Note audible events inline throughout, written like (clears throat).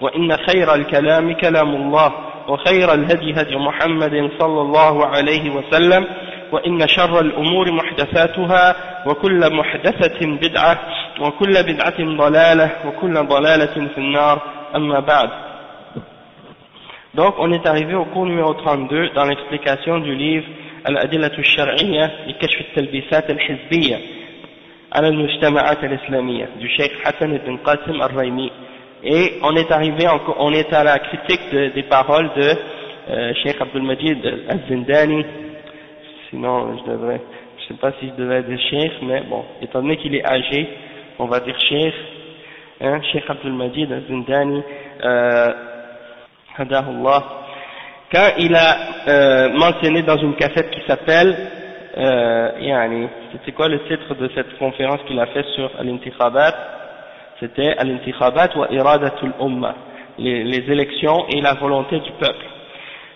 وإن خير الكلام كلام الله وخير الهدي هدي محمد صلى الله عليه وسلم وإن شر الأمور محدثاتها وكل محدثة بدعة وكل بدعة ضلالة وكل ضلالة في النار أما بعد Donc, on est arrivé au cours numéro 32 dans l'explication du livre al-Shar'iyya et Kashf al-Talbisat al-Hizbiyya على المجتمعات الإسلامية du Cheikh Hassan ibn Qasim al-Raymi. Et on est arrivé, on est à la critique de, des paroles de euh, Cheikh Abdul Majid al-Zindani. Sinon, je devrais, je sais pas si je devrais dire Cheikh, mais bon, étant donné qu'il est âgé, on va dire Cheikh, hein, Cheikh Abdul Majid al-Zindani, euh, quand il a euh, mentionné dans une cassette qui s'appelle, euh, yani, c'était quoi le titre de cette conférence qu'il a fait sur Al-Intikhabat? C'était Al-Intikhabat wa Iradatul Ummah, les, les élections et la volonté du peuple.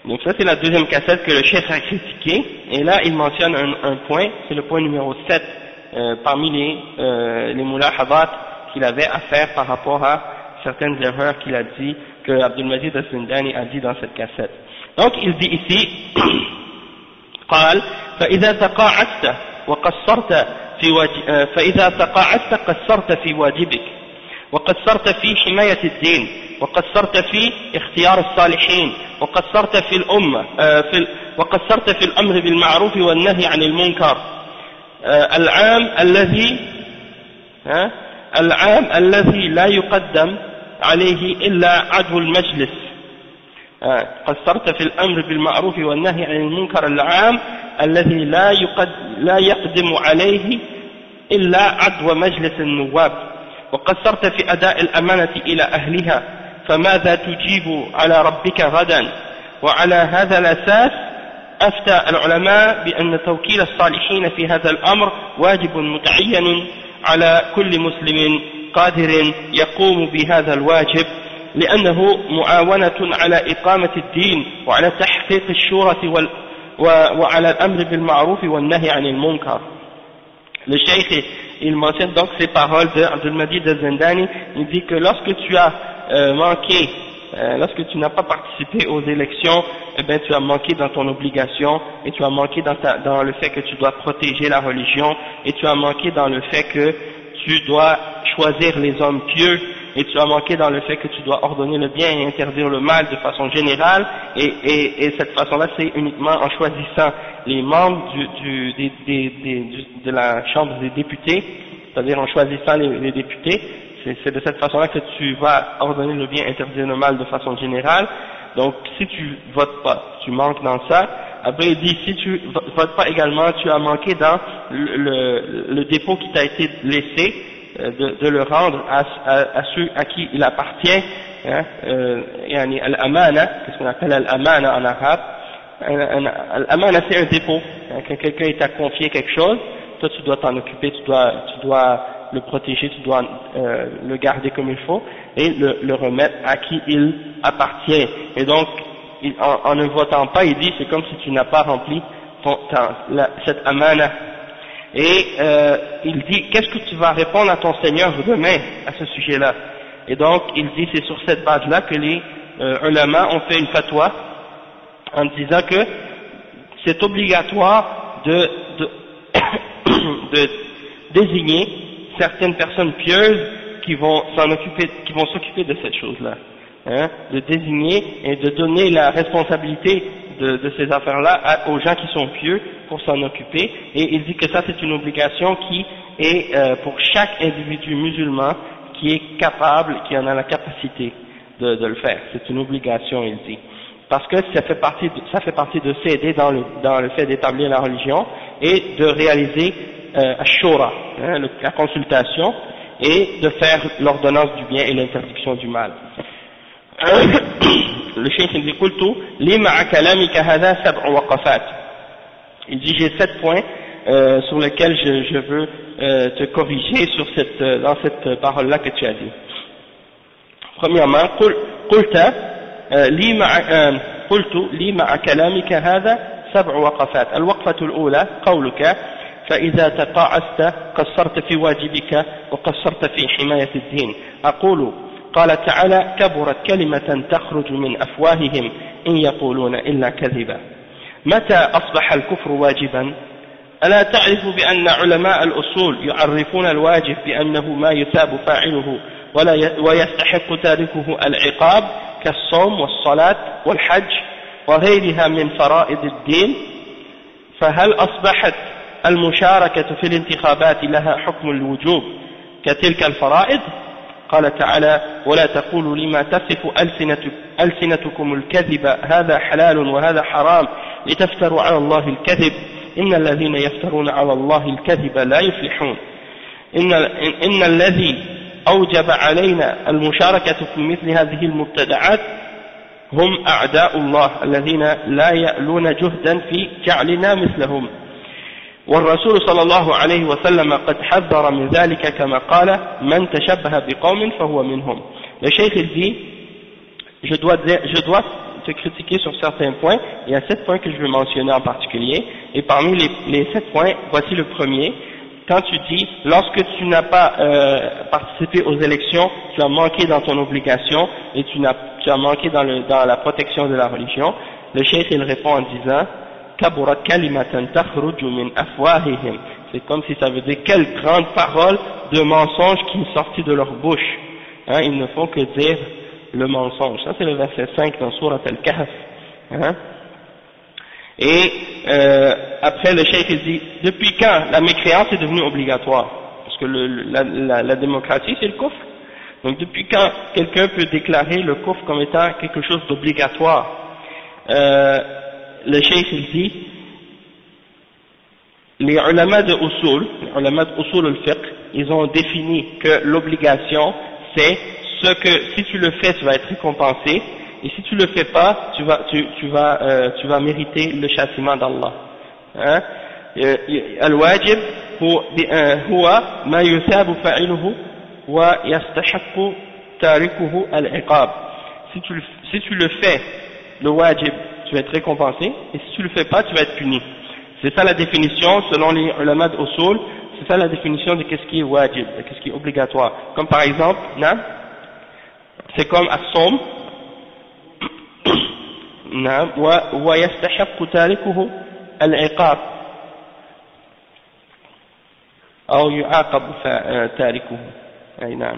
Donc ça c'est la deuxième cassette que le chef a critiqué, et là il mentionne un, un point, c'est le point numéro 7, euh, parmi les, euh, les mulahabat qu'il avait à faire par rapport à certaines erreurs qu'il a dit que Abdul Majid al-Sindani a dit dans cette cassette. Donc il dit ici (coughs) قال فإذا تقاعدت وقصرت في واجب فإذا تقاعدت قصرت في واجبك وقصرت في حماية الدين وقصرت في اختيار الصالحين وقصرت في الأمة في وقصرت في الأمر بالمعروف والنهي عن المنكر. العام الذي العام الذي لا يقدم عليه إلا عدو المجلس. قصرت في الأمر بالمعروف والنهي عن المنكر. العام الذي لا, يقد لا يقدم عليه إلا عدو مجلس النواب. وقصرت في أداء الأمانة إلى أهلها فماذا تجيب على ربك غدا؟ وعلى هذا الأساس أفتى العلماء بأن توكيل الصالحين في هذا الأمر واجب متعين على كل مسلم قادر يقوم بهذا الواجب لأنه معاونة على إقامة الدين وعلى تحقيق الشورى وال وعلى الأمر بالمعروف والنهي عن المنكر. cheikh, il mentionne donc ces paroles de Abdul Majid al-Zindani, il dit que lorsque tu as euh, manqué, euh, lorsque tu n'as pas participé aux élections, eh ben, tu as manqué dans ton obligation, et tu as manqué dans, dans le fait que tu dois protéger la religion, et tu as manqué dans le fait que tu dois choisir les hommes pieux, et tu as manqué dans le fait que tu dois ordonner le bien et interdire le mal de façon générale, et, et, et cette façon-là, c'est uniquement en choisissant les membres du, du, des, des, de la Chambre des députés, c'est-à-dire en choisissant les, les députés, c'est de cette façon-là que tu vas ordonner le bien, interdire le mal de façon générale. Donc, si tu votes pas, tu manques dans ça. Après, il dit, si tu votes pas également, tu as manqué dans le, le, le dépôt qui t'a été laissé, de, de, le rendre à, ceux à qui il appartient, hein, euh, al-amana, qu'est-ce qu'on appelle al-amana en arabe, al-amana c'est un dépôt, hein, quand quelqu'un t'a confié quelque chose, toi tu dois t'en occuper, tu dois, tu dois le protéger, tu dois euh, le garder comme il faut, et le, remettre à qui il appartient. Et donc, en, ne votant pas, il dit, c'est comme si tu n'as pas rempli ton, la, cette amana et euh, il dit, qu'est-ce que tu vas répondre à ton Seigneur demain à ce sujet-là? Et donc, il dit, c'est sur cette base-là que les euh, ulama ont fait une fatwa en disant que c'est obligatoire de, de, (coughs) de, désigner certaines personnes pieuses qui vont s'en occuper, qui vont s'occuper de cette chose-là. hein, de désigner et de donner la responsabilité de, ces affaires-là aux gens qui sont pieux pour s'en occuper, et il dit que ça c'est une obligation qui est euh, pour chaque individu musulman qui est capable, qui en a la capacité de, le faire. C'est une obligation, il dit. Parce que ça fait partie de, ça s'aider dans le, dans le fait d'établir la religion et de réaliser euh, hein, la consultation, et de faire l'ordonnance du bien et l'interdiction du mal. Le cheikh il dit قلت لي مع كلامك هذا سبع وقفات il dit j'ai sept points euh, sur lesquels je, je veux euh, te corriger sur cette, euh, dans cette parole là que tu as dit premièrement قل, قلت لي مع قلت لي مع كلامك هذا سبع وقفات الوقفة الأولى قولك فإذا تقاعست قصرت في واجبك وقصرت في حماية الدين أقول قال تعالى كبرت كلمة تخرج من أفواههم إن يقولون إلا كذبا. متى أصبح الكفر واجبا؟ ألا تعرف بأن علماء الأصول يعرفون الواجب بأنه ما يثاب فاعله ولا ويستحق تاركه العقاب كالصوم والصلاة والحج وغيرها من فرائض الدين؟ فهل أصبحت المشاركة في الانتخابات لها حكم الوجوب كتلك الفرائض؟ قال تعالى ولا تقولوا لما تصف ألسنتكم الكذب هذا حلال وهذا حرام لتفتروا على الله الكذب. إن الذين يفترون على الله الكذب لا يفلحون. إن, إن الذي أوجب علينا المشاركة في مثل هذه المبتدعات هم أعداء الله الذين لا يألون جهدا في جعلنا مثلهم. والرسول صلى الله عليه وسلم قد حذر من ذلك كما قال من تشبه بقوم فهو منهم le cheikh il dit je dois, dire, je dois te critiquer sur certains points il y a sept points que je veux mentionner en particulier et parmi les, les sept points voici le premier quand tu dis lorsque tu n'as pas euh, participé aux élections tu as manqué dans ton obligation et tu, as, tu as manqué dans, le, dans la protection de la religion le cheikh il répond en disant c'est comme si ça veut dire quelle grande parole de mensonge qui est sortie de leur bouche. Hein, ils ne font que dire le mensonge. Ça c'est le verset 5 dans Surat Al-Kahf. Hein. Et euh, après le cheikh il dit, depuis quand la mécréance est devenue obligatoire? Parce que la, démocratie c'est le coffre. Donc depuis quand quelqu'un peut déclarer le coffre comme étant quelque chose d'obligatoire? Euh, le cheikh il dit les ulama de usul, les ulama de usul al-fiqh, ils ont défini que l'obligation c'est ce que si tu le fais tu vas être récompensé et si tu le fais pas tu vas tu, tu vas euh, tu vas mériter le châtiment d'Allah hein الواجب هو ما يثاب فاعله ويستحق تاركه العقاب si tu, si tu le fais le wajib tu vas être récompensé, et si tu le fais pas, tu vas être puni. C'est ça la définition, selon les ulama d'Usul, c'est ça la définition de qu'est-ce qui est wajib, de qu'est-ce qui est obligatoire. Comme par exemple, c'est comme as-som, ويستحق تاركه العقاب أو يعاقب تاركه أي نعم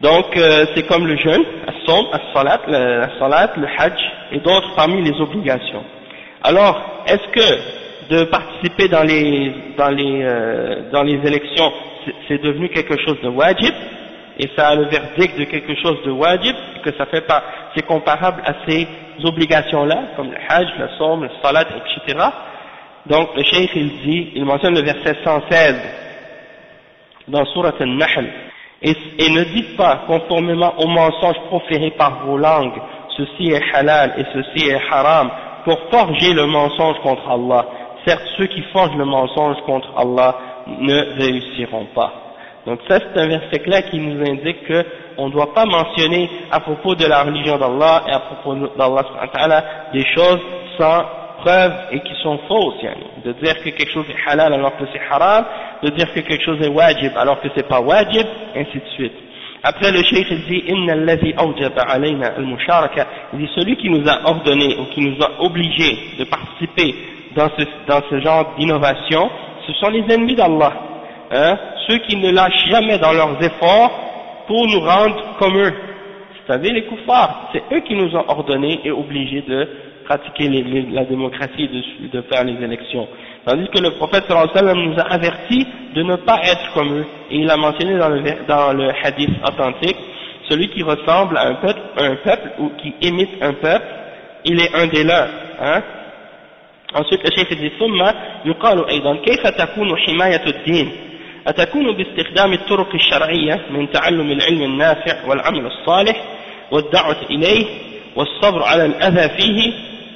donc euh, c'est comme le jeûne, as-som, as-salat, la salat, le hajj et d'autres parmi les obligations. Alors, est-ce que de participer dans les dans les euh, dans les élections, c'est devenu quelque chose de wajib et ça a le verdict de quelque chose de wajib, que ça fait pas, c'est comparable à ces obligations-là, comme le hajj, le som, le salat, etc. Donc le cheikh il dit, il mentionne le verset 116 dans Surat al-Nahl et, ne dites pas, conformément aux mensonges proférés par vos langues, ceci est halal et ceci est haram, pour forger le mensonge contre Allah. Certes, ceux qui forgent le mensonge contre Allah ne réussiront pas. Donc ça, c'est un verset clair qui nous indique qu'on ne doit pas mentionner à propos de la religion d'Allah et à propos d'Allah des choses sans preuves et qui sont fausses, de dire que quelque chose est halal alors que c'est haram, de dire que quelque chose est wajib alors que c'est pas wajib, ainsi de suite. Après le cheikh il dit Inna allazi alayna al-musharaka, il dit celui qui nous a ordonné ou qui nous a obligé de participer dans ce, genre d'innovation, ce sont les ennemis d'Allah, hein, ceux qui ne lâchent jamais dans leurs efforts pour nous rendre comme eux, savez, les koufars, c'est eux qui nous ont ordonné et obligés de pratiquer la démocratie, de, de, faire les élections. Tandis que le prophète sallam nous a averti de ne pas être comme eux. Et il a mentionné dans le, dans le hadith authentique, celui qui ressemble à un peuple, un peuple ou qui imite un peuple, il est un des leurs. Hein ensuite le cheikh dit ثم يقال أيضا كيف تكون حماية الدين أتكون باستخدام الطرق الشرعية من تعلم العلم النافع والعمل الصالح والدعوة إليه والصبر على الأذى فيه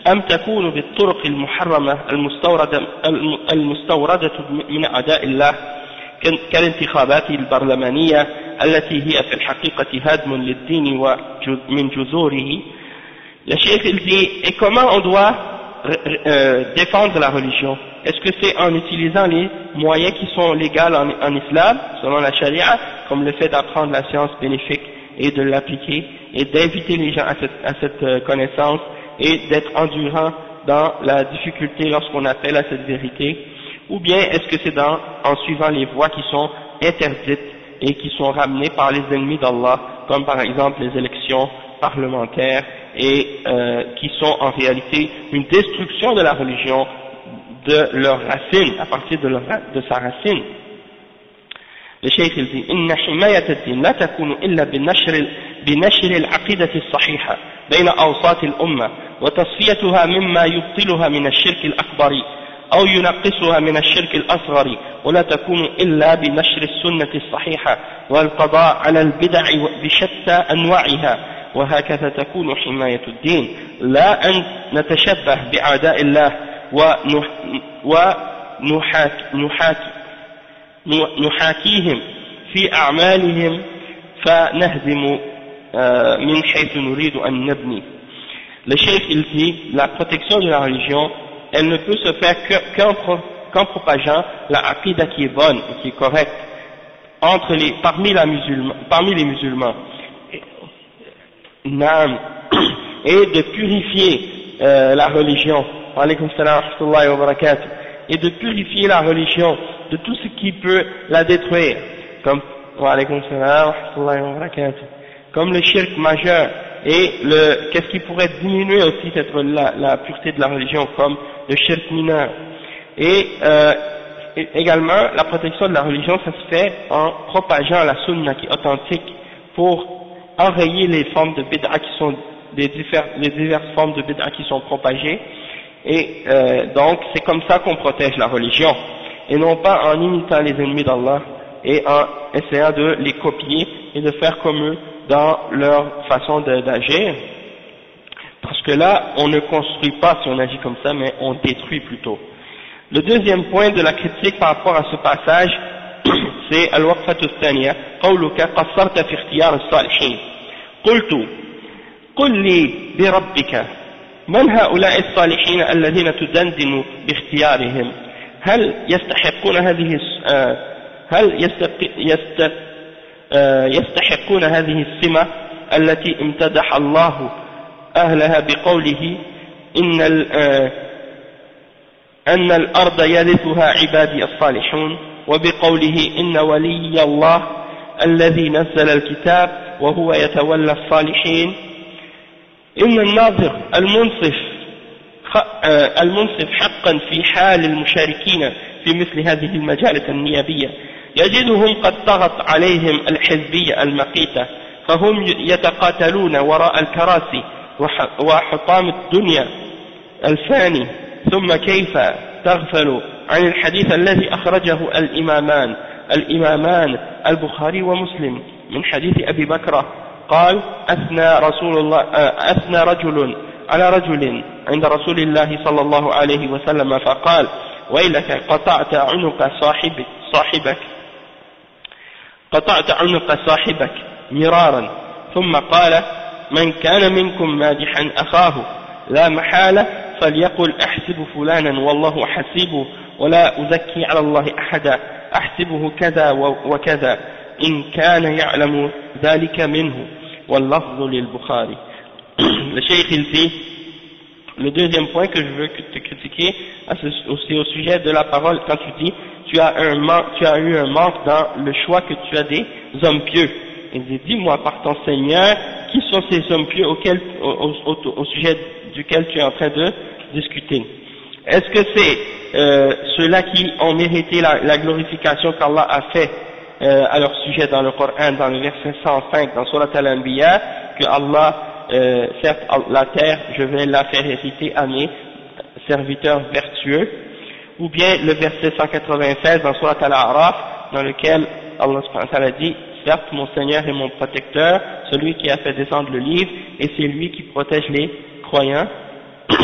أم تكون بالطرق المحرمة المستوردة, المستوردة من أعداء الله كالانتخابات البرلمانية التي هي في الحقيقة هدم للدين ومن جذوره Le cheikh il dit, et comment on doit euh, défendre la religion Est-ce que c'est en utilisant les moyens qui sont légaux en, en islam, selon la charia, comme le fait d'apprendre la science bénéfique et de l'appliquer, et d'inviter les gens à cette, à cette euh, connaissance, et d'être endurant dans la difficulté lorsqu'on appelle à cette vérité, ou bien est-ce que c'est en suivant les voies qui sont interdites et qui sont ramenées par les ennemis d'Allah, comme par exemple les élections parlementaires, et euh, qui sont en réalité une destruction de la religion de leur racine, à partir de, sa racine. Le cheikh dit, « Inna la takunu illa bi-nashri » بين أوساط الأمة وتصفيتها مما يبطلها من الشرك الأكبر أو ينقصها من الشرك الأصغر ولا تكون إلا بنشر السنة الصحيحة والقضاء على البدع بشتى أنواعها. وهكذا تكون حماية الدين. لا أن نتشبه بأعداء الله ونحاكيهم في أعمالهم فنهزم من حيث نريد أن نبني Le cheikh il dit, la protection de la religion elle ne peut se faire qu'en propageant la aqidah qui est bonne et qui est correcte entre les, parmi, la musulman, parmi les musulmans. (coughs) Et de purifier euh, la religion. Et de purifier la religion de tout ce qui peut la détruire. Comme, comme le shirk majeur et le qu'est-ce qui pourrait diminuer aussi cette, la, la, pureté de la religion comme le shirk mineur. Et, euh, également la protection de la religion ça se fait en propageant la sunna qui est authentique pour enrayer les formes de bid'a qui sont les, les diverses formes de bid'a qui sont propagées. Et euh, donc c'est comme ça qu'on protège la religion et non pas en imitant les ennemis d'Allah et en essayant de les copier et de faire comme eux dans leur façon d'agir, parce que là, on ne construit pas si on agit comme ça, mais on détruit plutôt. Le deuxième point de la critique par rapport à ce passage, (clears throat) c'est الوقفة الثانية قولك قصرت في اختيار الصالحين قلت قل لي بربك من هؤلاء الصالحين الذين تدندن باختيارهم هل يستحقون هذه هل يست آه، يستحقون هذه السمة التي امتدح الله أهلها بقوله إن آه، أن الأرض يرثها عبادي الصالحون وبقوله إن ولي الله الذي نزل الكتاب وهو يتولى الصالحين. إن الناظر المنصف آه، المنصف حقا في حال المشاركين في مثل هذه المجالس النيابية يجدهم قد طغت عليهم الحزبية المقيتة فهم يتقاتلون وراء الكراسي وحطام الدنيا الفاني. ثم كيف تغفل عن الحديث الذي أخرجه الإمامان؟ الإمامان البخاري ومسلم من حديث أبي بكر قال أثنى رسول الله أثنى رجل على رجل عند رسول الله صلى الله عليه وسلم فقال ويلك قطعت عنق صاحبك صاحبك. قطعت عنق صاحبك مرارا ثم قال من كان منكم مادحا أخاه لا محالة فليقل أحسب فلانا والله حسيبه ولا أزكي على الله أحدا أحسبه كذا وكذا إن كان يعلم ذلك منه. واللفظ للبخاري. (clears throat) Le cheikh le deuxième point que je veux te critiquer c'est au sujet de la parole quand tu dis tu as, un tu as eu un manque dans le choix que tu as des hommes pieux. Il dit, dis-moi par ton Seigneur qui sont ces hommes pieux au, sujet duquel tu es en train de discuter? Est-ce que c'est euh, ceux-là qui ont mérité la, glorification qu'Allah a fait euh, à leur sujet dans le Coran, dans le verset 105, dans Surat Al-Anbiya, que Allah, euh, certes, la terre, je vais la faire hériter à mes serviteurs vertueux, ou bien le verset 196 dans Surat Al-A'raf, dans lequel Allah dit certes mon Seigneur est mon protecteur, celui qui a fait descendre le livre, et c'est lui qui protège les croyants. (coughs)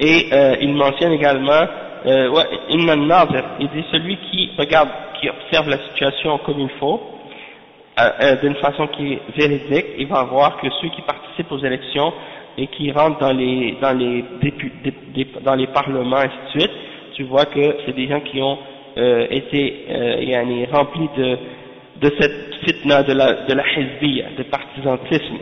Et euh, il mentionne également, euh, il dit celui qui regarde, qui observe la situation comme il faut, euh, d'une façon qui est véridique, il va voir que ceux qui participent aux élections et qui rentrent dans les, dans les, dans les parlements, et ainsi de suite, tu vois que c'est des gens qui ont euh, été euh, remplis de, de cette fitna de la, de la de partisantisme,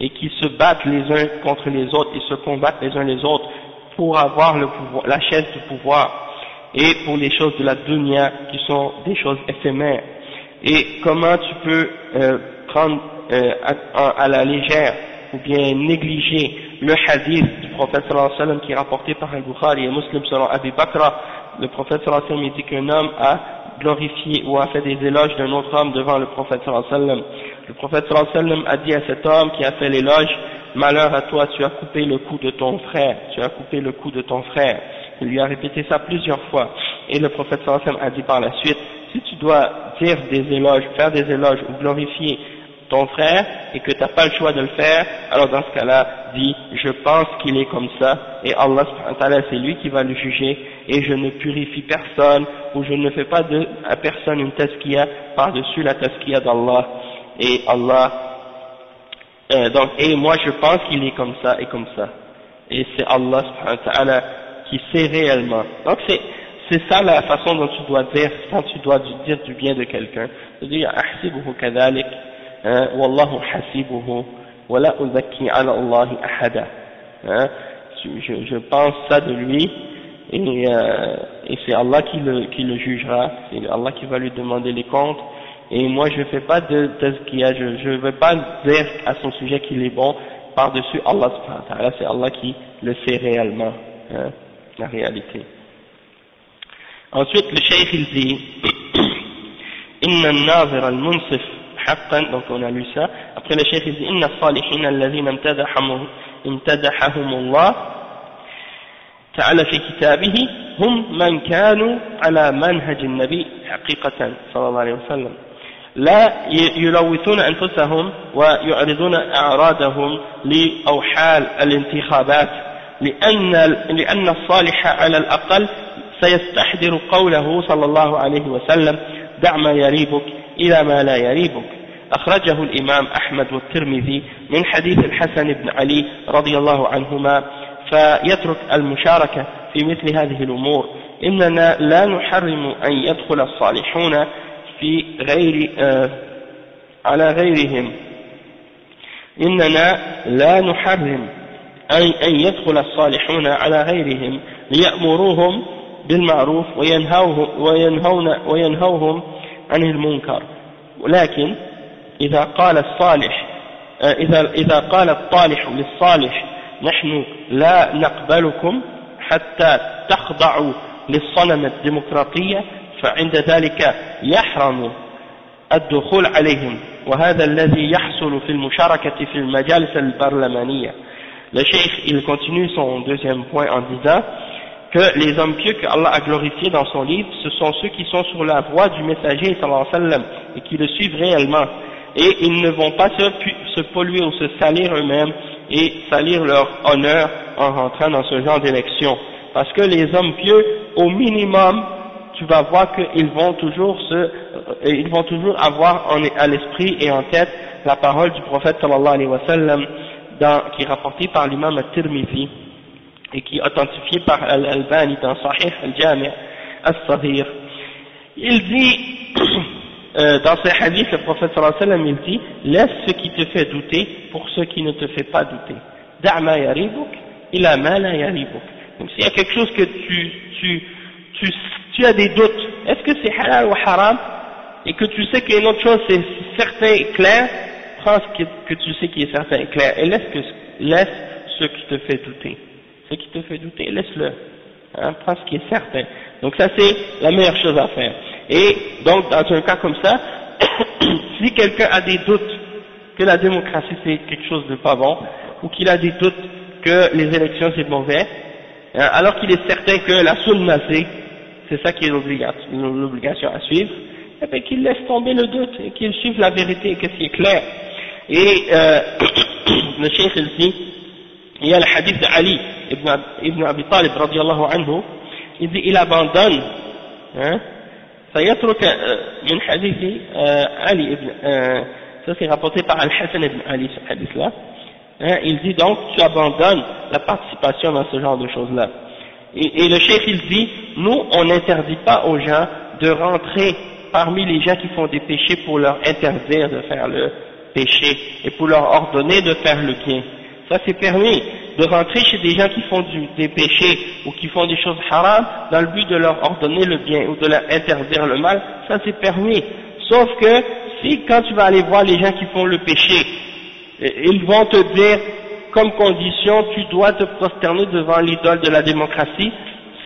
et qui se battent les uns contre les autres, ils se combattent les uns les autres pour avoir le pouvoir, la chaise du pouvoir, et pour les choses de la dunya qui sont des choses éphémères. Et comment tu peux euh, prendre euh, à, à, la légère ou bien négliger le hadith du prophète sallallahu alayhi wa sallam qui est rapporté par Al-Bukhari et Muslim selon Abi Bakra le prophète sallallahu alayhi wa sallam dit qu'un homme a glorifié ou a fait des éloges d'un autre homme devant le prophète sallallahu alayhi wa sallam. Le prophète sallallahu alayhi wa sallam a dit à cet homme qui a fait l'éloge, malheur à toi, tu as coupé le cou de ton frère, tu as coupé le cou de ton frère. Il lui a répété ça plusieurs fois. Et le prophète sallallahu alayhi wa sallam a dit par la suite, si tu dois dire des éloges, faire des éloges ou glorifier ton frère et que tu n'as pas le choix de le faire, alors dans ce cas-là, dis, je pense qu'il est comme ça, et Allah c'est lui qui va le juger, et je ne purifie personne, ou je ne fais pas de, à personne une tazkiya par-dessus la tazkiya d'Allah, et Allah, euh, donc, et moi je pense qu'il est comme ça et comme ça, et c'est Allah qui sait réellement. Donc c'est, c'est ça la façon dont tu dois dire, quand tu dois dire du bien de quelqu'un, kadhalik, Hein, wallahu hasibuhu wala uzakki ala Allah ahada. Hein, je, je pense ça de lui et, euh, et c'est Allah qui le, qui le jugera c'est Allah qui va lui demander les comptes. Et moi je ne fais pas de tazkiya je ne vais pas dire à son sujet qu'il est bon par-dessus Allah c'est Allah qui le sait réellement hein, la réalité. Ensuite le cheikh il dit (clears throat) inna an-nazir al-munsif حقا donc on a lu ça. Après le إن الصالحين الذين امتدحهم, امتدحهم الله تعالى في كتابه هم من كانوا على منهج النبي حقيقة صلى الله عليه وسلم. لا يلوثون أنفسهم ويعرضون أعراضهم لأوحال الانتخابات لأن, لأن الصالح على الأقل سيستحضر قوله صلى الله عليه وسلم دع ما يريبك إلى ما لا يريبك. أخرجه الإمام أحمد والترمذي من حديث الحسن بن علي رضي الله عنهما فيترك المشاركة في مثل هذه الأمور. إننا لا نحرم أن يدخل الصالحون في غير آه على غيرهم. إننا لا نحرم أن يدخل الصالحون على غيرهم ليأمروهم بالمعروف وينهوهم, وينهون وينهوهم عن المنكر. ولكن إذا قال الصالح آه، إذا, إذا قال الطالح للصالح نحن لا نقبلكم حتى تخضعوا للصنم الديمقراطية فعند ذلك يحرم الدخول عليهم وهذا الذي يحصل في المشاركة في المجالس البرلمانية Le cheikh, il continue son deuxième point en disant que les hommes pieux que Allah a glorifiés dans son livre, ce sont ceux qui sont sur la voie du messager sallallahu alayhi wa sallam et qui le suivent réellement et ils ne vont pas se, polluer ou se salir eux-mêmes et salir leur honneur en rentrant dans ce genre d'élection. Parce que les hommes pieux, au minimum, tu vas voir qu'ils vont toujours se, euh, ils vont toujours avoir à l'esprit et en tête la parole du prophète sallallahu alayhi wa sallam, qui est rapportée par l'imam al-Tirmidhi et qui est authentifiée par Al-Albani dans Sahih al-Jami' al-Sahir. Il dit (clears throat) euh, dans ces hadiths, le prophète sallallahu alayhi wa sallam, il dit, laisse ce qui te fait douter pour ce qui ne te fait pas douter. Da'ma yaribuk, ila yaribuk. Donc s'il y a quelque chose que tu, tu, tu, tu as des doutes, est-ce que c'est halal ou haram, et que tu sais qu'une autre chose c'est certain et clair, pense que, que tu sais qui est certain et clair, et laisse, que, laisse ce qui te fait douter. Ce qui te fait douter, laisse-le. Hein, prends ce qui est certain. Donc ça c'est la meilleure chose à faire. Et donc dans un cas comme ça, (coughs) si quelqu'un a des doutes que la démocratie c'est quelque chose de pas bon, ou qu'il a des doutes que les élections c'est mauvais, hein, alors qu'il est certain que la sunna c'est, c'est ça qui est l'obligation à suivre, et eh bien qu'il laisse tomber le doute et qu'il suive la vérité, qu'est-ce qui est clair. Et euh, (coughs) le cheikh ici, il y a le hadith d'Ali ibn, ibn Abi Talib radiallahu anhu, il dit il abandonne, hein, فيترك من حديث Ali ibn, ça c'est rapporté par Al-Hassan ibn Ali ce hadith là, hein, il dit donc tu abandonnes la participation dans ce genre de choses là. Et, et le cheikh il dit, nous on n'interdit pas aux gens de rentrer parmi les gens qui font des péchés pour leur interdire de faire le péché et pour leur ordonner de faire le bien. Ça c'est permis de rentrer chez des gens qui font des péchés ou qui font des choses haram dans le but de leur ordonner le bien ou de leur interdire le mal, ça c'est permis. Sauf que si quand tu vas aller voir les gens qui font le péché, ils vont te dire comme condition tu dois te prosterner devant l'idole de la démocratie,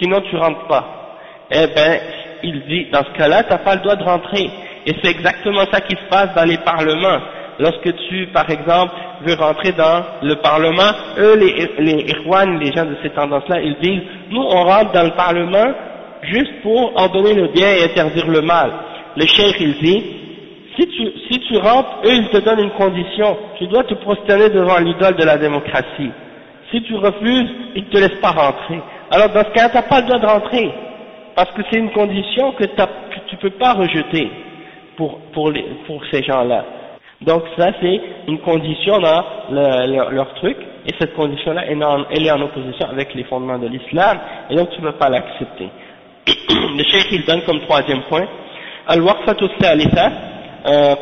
sinon tu rentres pas. Eh ben, il dit, dans ce cas-là, tu n'as pas le droit de rentrer. Et c'est exactement ça qui se passe dans les parlements. Lorsque tu, par exemple, veux rentrer dans le parlement, eux, les, les les gens de ces tendances-là, ils disent, nous, on rentre dans le parlement juste pour ordonner le bien et interdire le mal. Le cheikh, il dit, si tu, rentres, eux, ils te donnent une condition. Tu dois te prosterner devant l'idole de la démocratie. Si tu refuses, ils ne te laissent pas rentrer. Alors, dans ce cas, tu n'as pas le droit de rentrer parce que c'est une condition que, tu ne peux pas rejeter pour ces gens-là. Donc ça c'est une condition dans leur, truc, et cette condition-là elle est en opposition avec les fondements de l'islam, et donc tu ne peux pas l'accepter. (clears throat) Le cheikh il donne comme troisième point, الوقفة الثالثة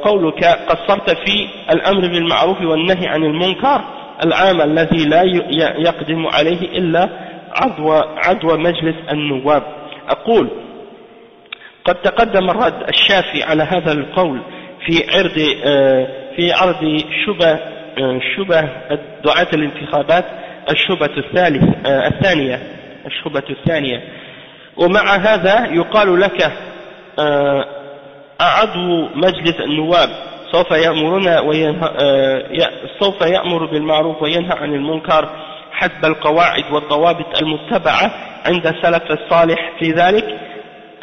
قولك قصرت في الأمر بالمعروف والنهي عن المنكر العام الذي لا يقدم عليه إلا عضو, عضو مجلس النواب أقول قد تقدم الرد الشافي على هذا القول في عرض آه، في عرض شبه آه، شبه دعاة الانتخابات الشبهة الثالث آه، الثانية الشبهة الثانية. ومع هذا يقال لك عضو مجلس النواب سوف يأمرنا وينهى سوف يأمر بالمعروف وينهى عن المنكر حسب القواعد والضوابط المتبعة عند السلف الصالح في ذلك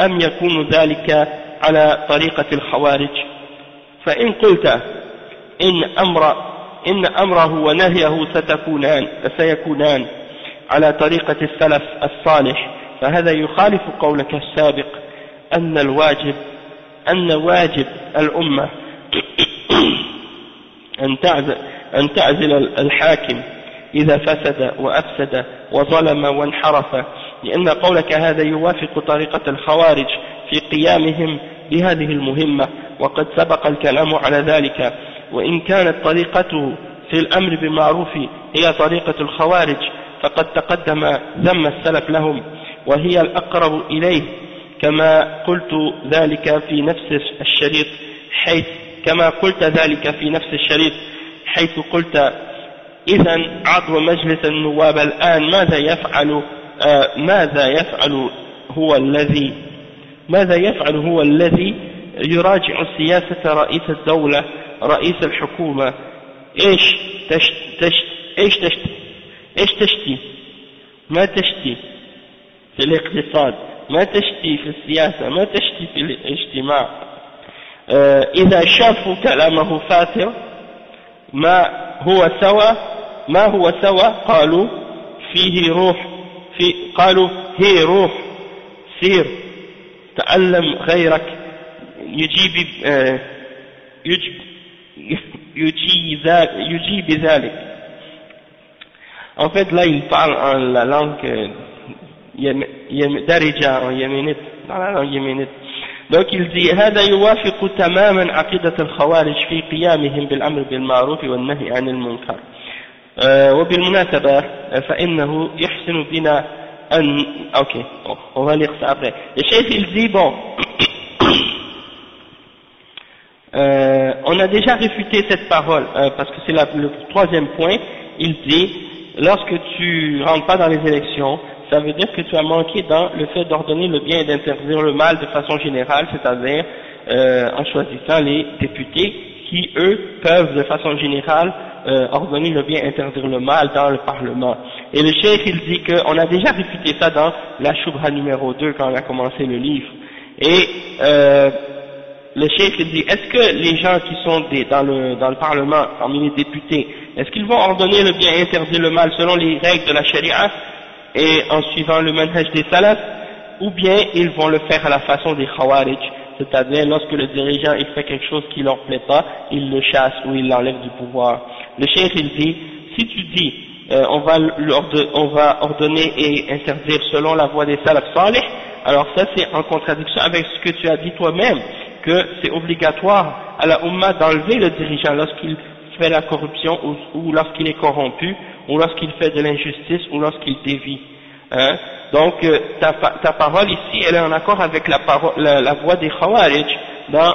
أم يكون ذلك على طريقة الخوارج؟ فإن قلت إن أمر إن أمره ونهيه ستكونان سيكونان على طريقة السلف الصالح. فهذا يخالف قولك السابق أن الواجب أن واجب الأمة (coughs) أن تعزل, أن تعزل الحاكم إذا فسد وأفسد وظلم وانحرف لأن قولك هذا يوافق طريقة الخوارج في قيامهم بهذه المهمة وقد سبق الكلام على ذلك. وإن كانت طريقته في الأمر بالمعروف هي طريقة الخوارج فقد تقدم ذم السلف لهم وهي الأقرب إليه. كما قلت ذلك في نفس الشريط حيث كما قلت ذلك في نفس الشريط حيث قلت إذا عضو مجلس النواب الآن ماذا يفعل؟ آه ماذا يفعل هو الذي ماذا يفعل هو الذي يراجع سياسة رئيس الدولة رئيس الحكومة؟ إيش تشت تشت إيش تشتي إيش تشتي؟ ما تشتي في الاقتصاد ما تشتي في السياسة ما تشتي في الاجتماع. آه إذا شافوا كلامه فاتر ما هو سوى ما هو سوى؟ قالوا فيه روح في قالوا هي روح سير. تعلم غيرك يجيب آه، يجيب ذلك En fait, là, il parle en la langue darija, en yéménite, dans la langue yéménite. Donc, il dit, هذا يوافق تماما عقيدة الخوارج في قيامهم بالأمر بالمعروف والنهي عن المنكر. Euh, وبالمناسبة فإنه يحسن بنا un, ok, on va lire ça après. Le chef il dit, bon, (coughs) euh, on a déjà réfuté cette parole, euh, parce que c'est le troisième point, il dit, lorsque tu rentres pas dans les élections, ça veut dire que tu as manqué dans le fait d'ordonner le bien et d'interdire le mal de façon générale, c'est-à-dire euh, en choisissant les députés qui, eux, peuvent de façon générale euh, ordonner le bien, interdire le mal dans le Parlement. Et le cheikh, il dit qu'on a déjà réfuté ça dans la Shubha numéro 2 quand on a commencé le livre. Et euh, le cheikh, il dit, est-ce que les gens qui sont dans, le, dans le Parlement, parmi les députés, est-ce qu'ils vont ordonner le bien interdire le mal selon les règles de la charia et en suivant le manhaj des salafs, ou bien ils vont le faire à la façon des khawarij, c'est-à-dire lorsque le dirigeant il fait quelque chose qui leur plaît pas, il le chasse ou il l'enlève du pouvoir. Le cheikh il dit, si tu dis euh, on, va on va ordonner et interdire selon la voie des salafs salih, alors ça c'est en contradiction avec ce que tu as dit toi-même, que c'est obligatoire à la Ummah d'enlever le dirigeant lorsqu'il fait la corruption ou lorsqu'il est corrompu ou lorsqu'il fait de l'injustice, ou lorsqu'il dévie. Hein. Donc euh, ta, ta, parole ici, elle est en accord avec la, parole, la, voix des Khawarij dans,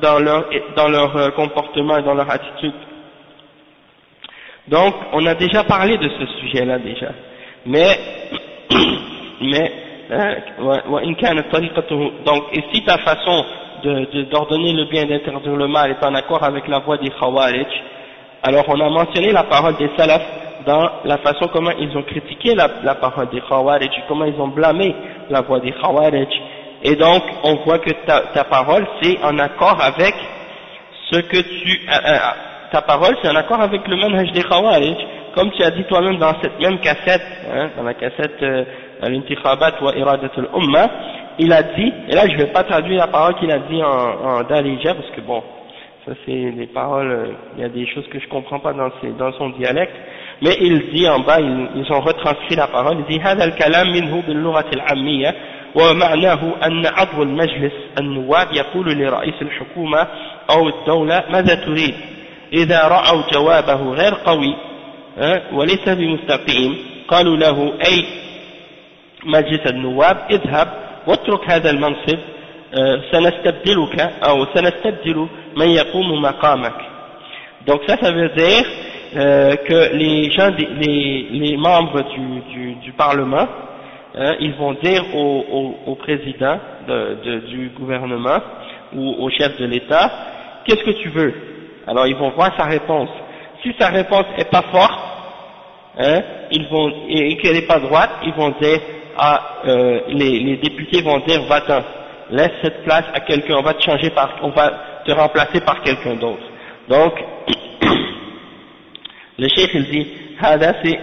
dans leur, dans leur euh, comportement et dans leur attitude. Donc on a déjà parlé de ce sujet-là déjà. Mais, (coughs) mais hein, donc, et si ta façon d'ordonner de, le bien d'interdire le mal est en accord avec la voix des Khawarij, alors on a mentionné la parole des Salafs dans la façon comment ils ont critiqué la, parole des Khawarij, comment ils ont blâmé la voix des Khawarij. Et donc, on voit que ta, ta parole, c'est en accord avec ce que tu... Euh, euh, ta parole, c'est en accord avec le manhaj des Khawarij, comme tu as dit toi-même dans cette même cassette, hein, dans la cassette euh, Al-Intikhabat wa Iradat al-Ummah, il a dit, et là je ne vais pas traduire la parole qu'il a dit en, en Darija, parce que bon, ça c'est des paroles, euh, il y a des choses que je comprends pas dans, ses, dans son dialecte, mais il dit en bas, ils, ils ont retranscrit la parole, il dit هذا الكلام منه باللغة العامية ومعناه أن عضو المجلس النواب يقول لرئيس الحكومة أو الدولة ماذا تريد إذا رأوا جوابه غير قوي وليس بمستقيم قالوا له أي مجلس النواب اذهب واترك هذا المنصب سنستبدلك أو سنستبدل من يقوم مقامك donc ça ça veut dire euh, que les gens, les, les membres du, du, du Parlement, hein, ils vont dire au, au, au président de, de, du gouvernement ou au chef de l'État, qu'est-ce que tu veux Alors ils vont voir sa réponse. Si sa réponse est pas forte, hein, ils vont et, qu'elle n'est pas droite, ils vont dire ah, euh, les, les députés vont dire va-t'en, laisse cette place à quelqu'un, on va te changer par, on va te remplacer par quelqu'un d'autre. Donc (coughs) Le cheikh il dit,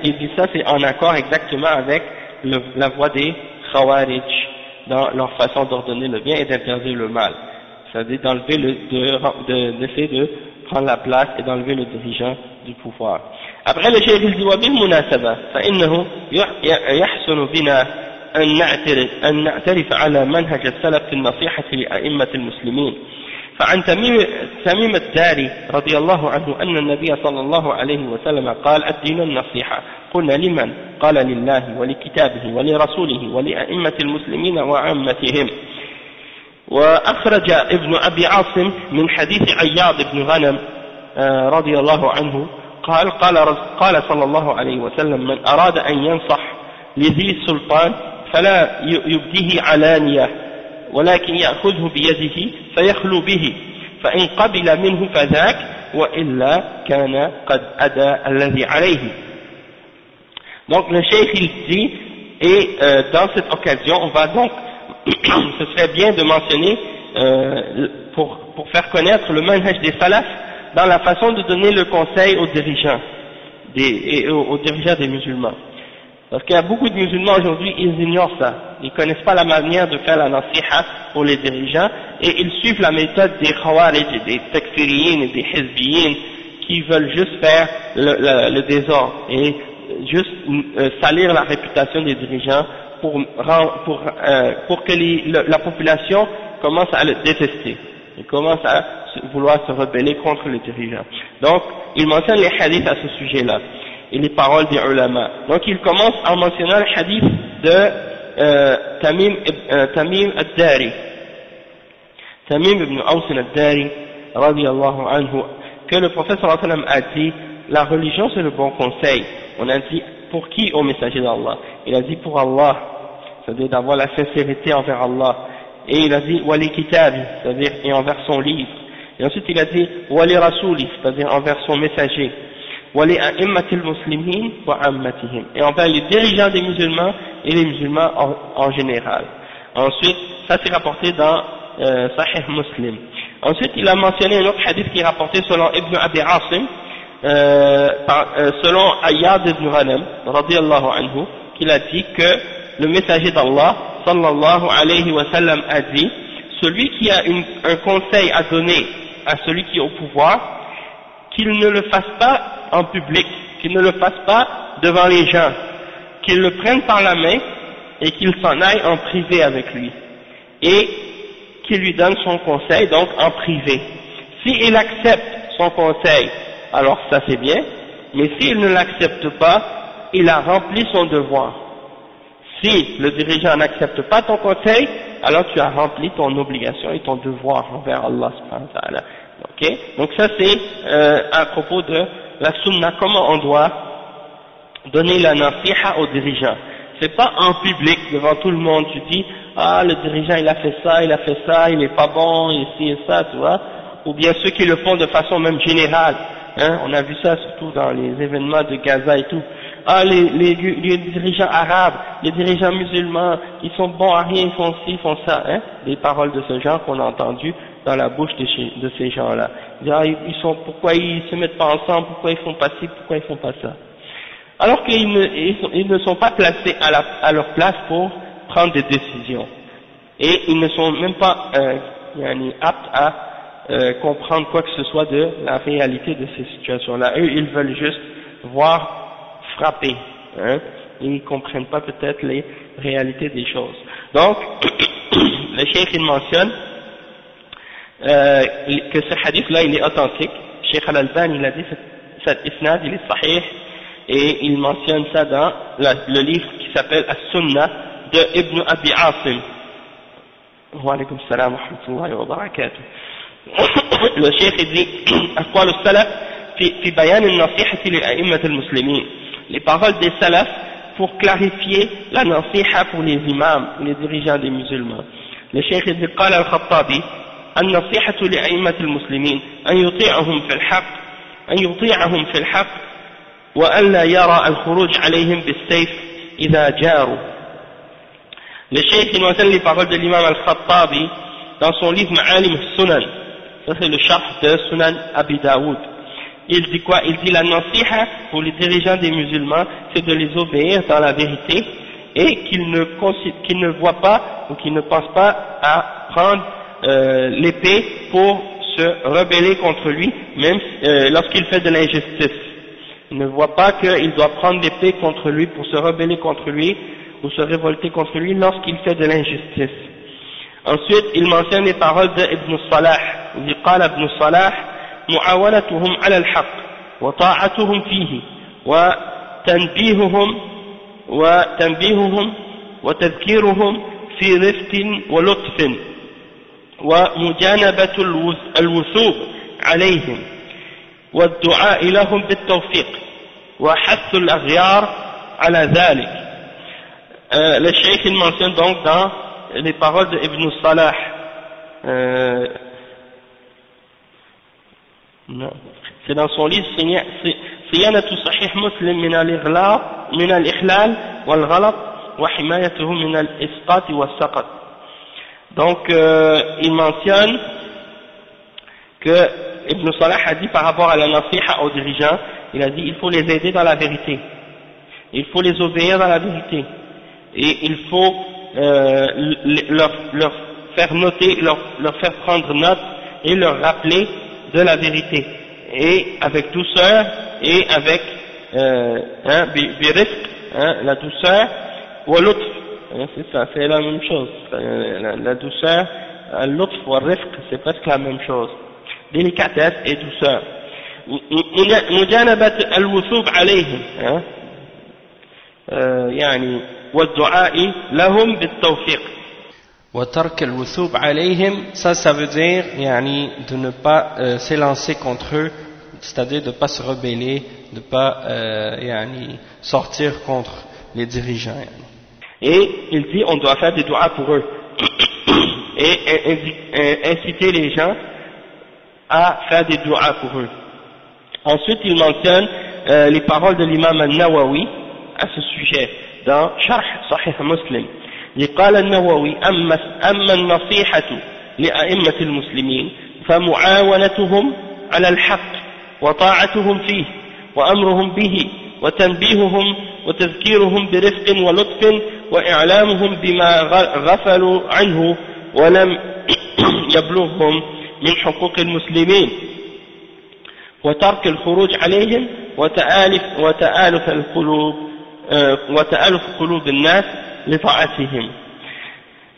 il dit ça c'est en accord exactement avec le, la voix des Khawarij dans leur façon d'ordonner le bien et d'interdire le mal. C'est-à-dire d'enlever le, d'essayer de, de prendre la place et d'enlever le dirigeant du pouvoir. Après le cheikh il dit, وبالمناسبة فإنه يحسن بنا أن نعترف, أن نعترف على منهج السلف في النصيحة لأئمة المسلمين فعن تميم, الداري رضي الله عنه أن النبي صلى الله عليه وسلم قال الدين النصيحة قلنا لمن قال لله ولكتابه ولرسوله ولأئمة المسلمين وعامتهم وأخرج ابن أبي عاصم من حديث عياض بن غنم آه، رضي الله عنه قال قال, قال صلى الله عليه وسلم من أراد أن ينصح لذي السلطان فلا يبديه علانية ولكن يأخذه بيده فيخلو به فإن قبل منه فذاك وإلا كان قد أدى الذي عليه. Donc le cheikh il dit et euh, dans cette occasion on va donc (coughs) ce serait bien de mentionner euh, pour, pour faire connaître le manhaj des salafs dans la façon de donner le conseil aux dirigeants des, et aux, dirigeants des musulmans Parce qu'il y a beaucoup de musulmans aujourd'hui, ils ignorent ça. Ils connaissent pas la manière de faire la nasiha pour les dirigeants et ils suivent la méthode des khawarij, des takfiriyin des hizbiyin qui veulent juste faire le, le, désordre et juste euh, salir la réputation des dirigeants euh, pour que la population commence à le détester et commence à vouloir se rebeller contre les dirigeants. Donc, ils mentionnent les hadiths à ce sujet-là et les paroles des ulama. Donc il commence en mentionnant le hadith de euh, Tamim, euh, Tamim al-Dari. Tamim ibn Aws al-Dari, radiallahu anhu, que le prophète sallallahu a dit, la religion c'est le bon conseil. On a dit, pour qui au messager d'Allah? Il a dit pour Allah, c'est-à-dire d'avoir la sincérité envers Allah. Et il a dit, wali kitab, c'est-à-dire et envers son livre. Et ensuite il a dit, wali rasuli, c'est-à-dire envers son messager. Wali a'immatil muslimin wa ammatihim. Et envers les dirigeants des musulmans et les musulmans en, général. Ensuite, ça c'est rapporté dans euh, Sahih Muslim. Ensuite, il a mentionné un autre hadith qui est rapporté selon Ibn Abi Asim, euh, euh, selon Ayyad ibn Ghanem, radiallahu anhu, qu'il a dit que le messager d'Allah, sallallahu alayhi wa sallam, a dit, celui qui a un conseil à donner à celui qui est au pouvoir, qu'il ne le fasse pas en public, qu'il ne le fasse pas devant les gens, qu'il le prenne par la main et qu'il s'en aille en privé avec lui. Et qu'il lui donne son conseil, donc en privé. S'il accepte son conseil, alors ça c'est bien, mais s'il ne l'accepte pas, il a rempli son devoir. Si le dirigeant n'accepte pas ton conseil, alors tu as rempli ton obligation et ton devoir envers Allah ta'ala. Donc ça c'est euh, à propos de la sunna, comment on doit donner la nasiha aux dirigeants? C'est pas en public, devant tout le monde, tu dis, ah le dirigeant il a fait ça, il a fait ça, il est pas bon, ici et ça, tu vois, ou bien ceux qui le font de façon même générale, hein, on a vu ça surtout dans les événements de Gaza et tout, ah les, les, les dirigeants arabes, les dirigeants musulmans, ils sont bons à rien, ils font ci, ils font ça, hein, des paroles de ce genre qu'on a entendues dans la bouche de, ces gens-là. Ah, ils sont, pourquoi ils se mettent pas ensemble, pourquoi ils font pas ci, pourquoi ils font pas ça? Alors qu'ils ne, ne sont pas placés à, la, à leur place pour prendre des décisions. Et ils ne sont même pas euh, aptes à euh, comprendre quoi que ce soit de la réalité de ces situations-là. Eux, ils veulent juste voir frapper. Hein, ils ne comprennent pas peut-être les réalités des choses. Donc, (coughs) le cheikh il mentionne euh, que ce hadith-là, il est authentique. Cheikh Al-Alban, il a dit cet isnad, il est sahih, et il mentionne ça dans le livre qui s'appelle As-Sunnah de Ibn Abi Asim. Wa alaykum salam wa rahmatullahi wa barakatuh. (coughs) Le cheikh dit أقوال السلف في, في بيان النصيحة لأئمة المسلمين les paroles des salafs pour clarifier la nasiha pour les imams, les dirigeants des musulmans. Le cheikh dit قال الخطابي النصيحة لأئمة المسلمين أن يطيعهم في الحق أن يطيعهم في الحق وأن لا يرى الخروج عليهم بالسيف إذا جاروا Le cheikh il mentionne les paroles de l'imam al-Khattabi dans son livre Ma'alim Sunan. Ça c'est le chef de Sunan Abi Daoud. Il dit quoi Il dit la nasiha pour les dirigeants des musulmans, c'est de les obéir dans la vérité et qu'ils ne, qu ne voient pas ou qu'ils ne pensent pas à prendre euh, l'épée pour se rebeller contre lui, même euh, lorsqu'il fait de l'injustice. Il ne voit pas qu'il doit prendre l'épée contre lui pour se rebeller contre lui ou se révolter contre lui lorsqu'il fait de l'injustice. Ensuite, il mentionne les paroles d'Ibn Salah. Il dit, قال ابن صلاح معاونتهم على الحق وطاعتهم فيه وتنبيههم وتنبيههم وتذكيرهم في رفق ولطف ومجانبة الوثوق عليهم والدعاء لهم بالتوفيق وحث الأغيار على ذلك. Euh, le cheikh il mentionne donc les paroles de Ibn Salah euh, c'est dans son livre صيانة صحيح مسلم من الإغلاط من الإخلال والغلط وحمايته من الإسقاط والسقط donc euh, il mentionne que Ibn Salah a dit par rapport à la nasiha aux dirigeants il a dit il faut les aider dans la vérité il faut les obéir dans la vérité et il faut euh, leur, leur, faire noter, leur, leur, faire prendre note et leur rappeler de la vérité et avec douceur et avec euh, hein, hein, la douceur ou l'autre hein, c'est ça, c'est la même chose euh, la, la douceur l'autre ou c'est presque la même chose délicatesse et douceur مجانبة الوثوب عليهم يعني والدعاء لهم بالتوفيق وترك الوثوب عليهم ça ça veut dire yani, de ne pas euh, s'élancer contre eux c'est-à-dire de ne pas se rebeller de ne pas euh, yani, sortir contre les dirigeants et il dit on doit faire des doigts pour eux. (coughs) Et inciter les gens à faire des doigts pour eux. Ensuite il mentionne euh, les paroles de l'imam al-Nawawi à ce sujet dans Sharh Sahih Muslim. قال النووي أما, أما النصيحة لأئمة المسلمين فمعاونتهم على الحق وطاعتهم فيه وأمرهم به وتنبيههم وتذكيرهم برفق ولطف وإعلامهم بما غفلوا عنه ولم (coughs) يبلغهم من حقوق المسلمين. وترك الخروج عليهم وتآلف, وتآلف القلوب وتآلف قلوب الناس لطاعتهم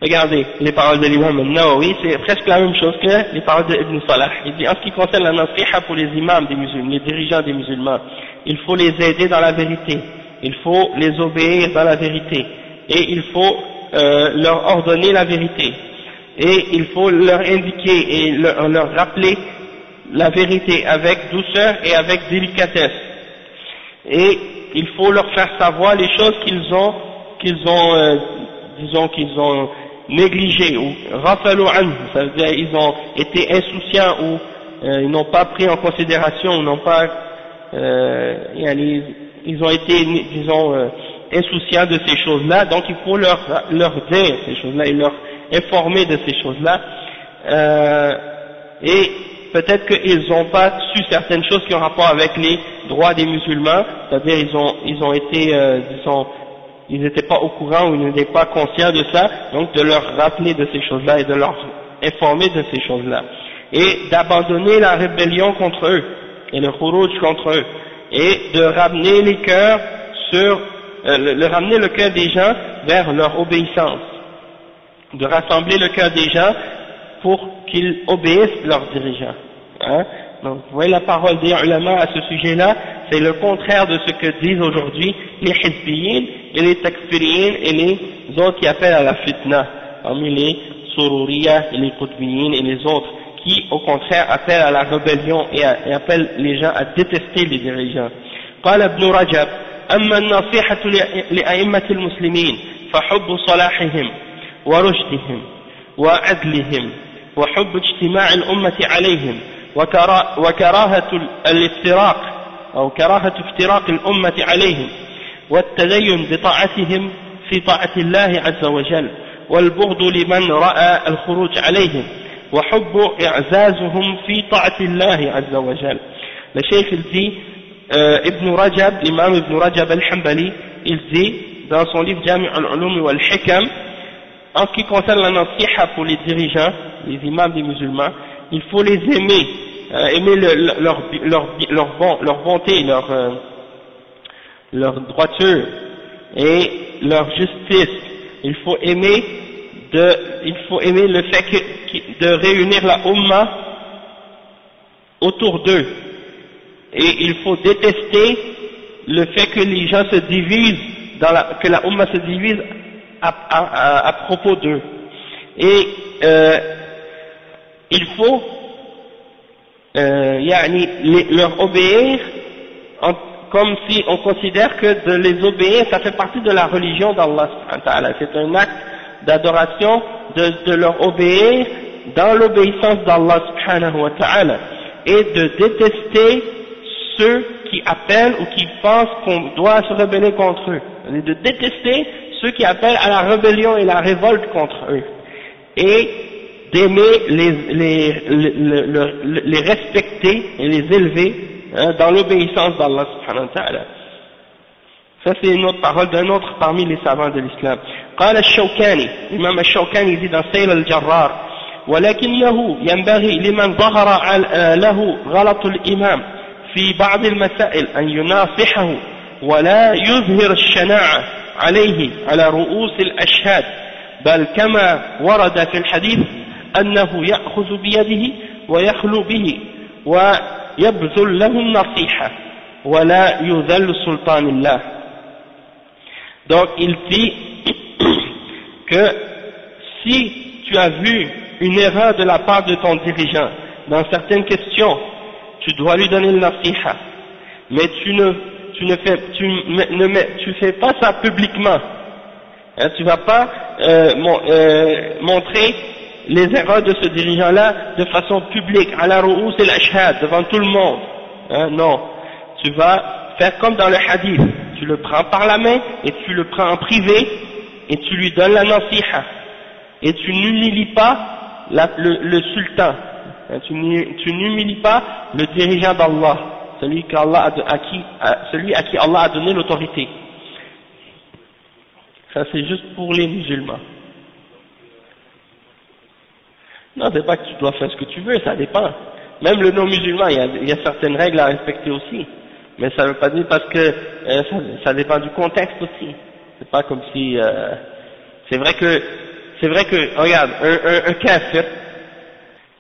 Regardez, les paroles de l'imam al-Nawawi, c'est presque la même chose que les paroles d'Ibn Salah. Il dit, en ce qui concerne la nasiha pour les imams des musulmans, les dirigeants des musulmans, il faut les aider dans la vérité, il faut les obéir dans la vérité, et il faut euh, leur ordonner la vérité, et il faut leur indiquer et leur, leur rappeler la vérité avec douceur et avec délicatesse. Et il faut leur faire savoir les choses qu'ils ont, qu'ils ont, euh, disons qu'ils ont négligé ou rafalu anhu, ça veut dire ils ont été insouciants ou euh, ils n'ont pas pris en considération n'ont pas euh, ils, ils, ont été disons euh, insouciants de ces choses-là. Donc il faut leur leur dire ces choses-là et leur informer de ces choses-là. Euh, et peut-être qu'ils n'ont pas su certaines choses qui ont rapport avec les droits des musulmans. C'est-à-dire ils ont ils ont été euh, disons ils n'étaient pas au courant ou ils n'étaient pas conscients de ça, donc de leur rappeler de ces choses-là et de leur informer de ces choses-là. Et d'abandonner la rébellion contre eux, et le khuruj contre eux, et de ramener les cœurs sur, euh, le, ramener le cœur des gens vers leur obéissance, de rassembler le cœur des gens pour qu'ils obéissent leurs dirigeants. Hein? Donc, vous voyez la parole des ulama à ce sujet-là, c'est le contraire de ce que disent aujourd'hui les hizbiyin et les takfiriyin et les autres qui appellent à la fitna, parmi les sururiya et les qutbiyin et les autres, qui au contraire appellent à la rébellion et, à, et appellent les gens à détester les dirigeants. قال ابن رجب أما النصيحة لأئمة المسلمين فحب صلاحهم ورشدهم وعدلهم وحب اجتماع الأمة عليهم وكراهة الافتراق أو كراهة افتراق الأمة عليهم والتدين بطاعتهم في طاعة الله عز وجل والبغض لمن رأى الخروج عليهم وحب إعزازهم في طاعة الله عز وجل. الشيخ الزي ابن رجب الإمام ابن رجب الحنبلي dit dans son livre Jami' al-Ulum wal-Hikam en ce qui concerne la nasiha pour les dirigeants, les imams des musulmans, il faut les aimer. Euh, aimer le, leur, leur, leur, bon, leur, bonté, leur, euh, leur droiture et leur justice. Il faut aimer de, il faut aimer le fait que, de réunir la Ummah autour d'eux. Et il faut détester le fait que les gens se divisent, dans la, que la Ummah se divise à, à, à propos d'eux. Et euh, il faut euh, leur obéir en, comme si on considère que de les obéir, ça fait partie de la religion d'Allah. C'est un acte d'adoration de, de, leur obéir dans l'obéissance d'Allah et de détester ceux qui appellent ou qui pensent qu'on doit se rebeller contre eux. Et de détester ceux qui appellent à la rébellion et la révolte contre eux. Et d'aimer les, les, les, les, respecter et les élever hein, dans l'obéissance d'Allah subhanahu wa ta'ala. Ça c'est une autre parole d'un autre parmi les savants de l'islam. قال الشوكاني الإمام الشوكاني يزيد عن سيل الجرار ولكنه ينبغي لمن ظهر له غلط الإمام في بعض المسائل أن يناصحه ولا يظهر الشناعة عليه على رؤوس الأشهاد بل كما ورد في الحديث أنه يأخذ بيده ويخلو به ويبذل له النصيحة ولا يذل سلطان الله donc il dit (coughs) que si tu as vu une erreur de la part de ton dirigeant dans certaines questions, tu dois lui donner le nasiha. Mais tu ne, tu ne fais, tu ne tu fais pas ça publiquement. Hein, tu vas pas euh, euh, montrer les erreurs de ce dirigeant-là de façon publique, à la roue c'est l'ashhad, devant tout le monde. Hein, non. Tu vas faire comme dans le hadith. Tu le prends par la main et tu le prends en privé et tu lui donnes la nasiha. Et tu n'humilies pas le, sultan. Hein, tu n'humilies pas le dirigeant d'Allah, celui à qui Allah a donné l'autorité. Ça c'est juste pour les musulmans. Non, c'est pas que tu dois faire ce que tu veux, ça dépend. Même le non-musulman, il, y a certaines règles à respecter aussi. Mais ça ne veut pas dire parce que euh, ça, dépend du contexte aussi. C'est pas comme si... Euh, c'est vrai que... C'est vrai que, regarde, un, un, kafir,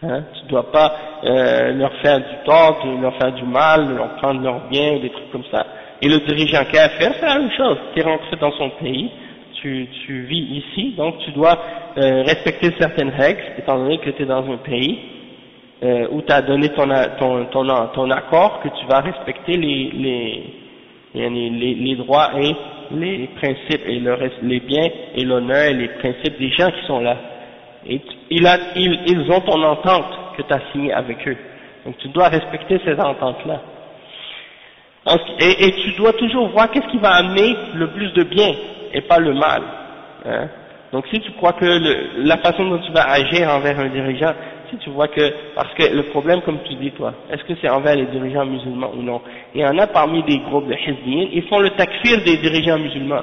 hein, tu dois pas euh, leur faire du tort, leur faire du mal, leur prendre leurs biens, des trucs comme ça. Et le dirigeant kafir, c'est la même chose. Tu es rentré dans son pays, tu, vis ici, donc tu dois euh, respecter certaines règles, étant donné que tu es dans un pays euh, où tu as donné ton, ton, ton, ton, accord que tu vas respecter les, les, les, droits et les principes, et le, les biens et l'honneur et les principes des gens qui sont là. Et il a, ils, ils ont ton entente que tu as signée avec eux. Donc tu dois respecter ces ententes-là. Et, et, tu dois toujours voir qu'est-ce qui va amener le plus de bien et pas le mal. Hein. Donc si tu crois que la façon dont tu vas agir envers un dirigeant, si tu vois que, parce que le problème comme tu dis toi, est-ce que c'est envers les dirigeants musulmans ou non? Il y en a parmi des groupes de hizbiyin, ils font le takfir des dirigeants musulmans.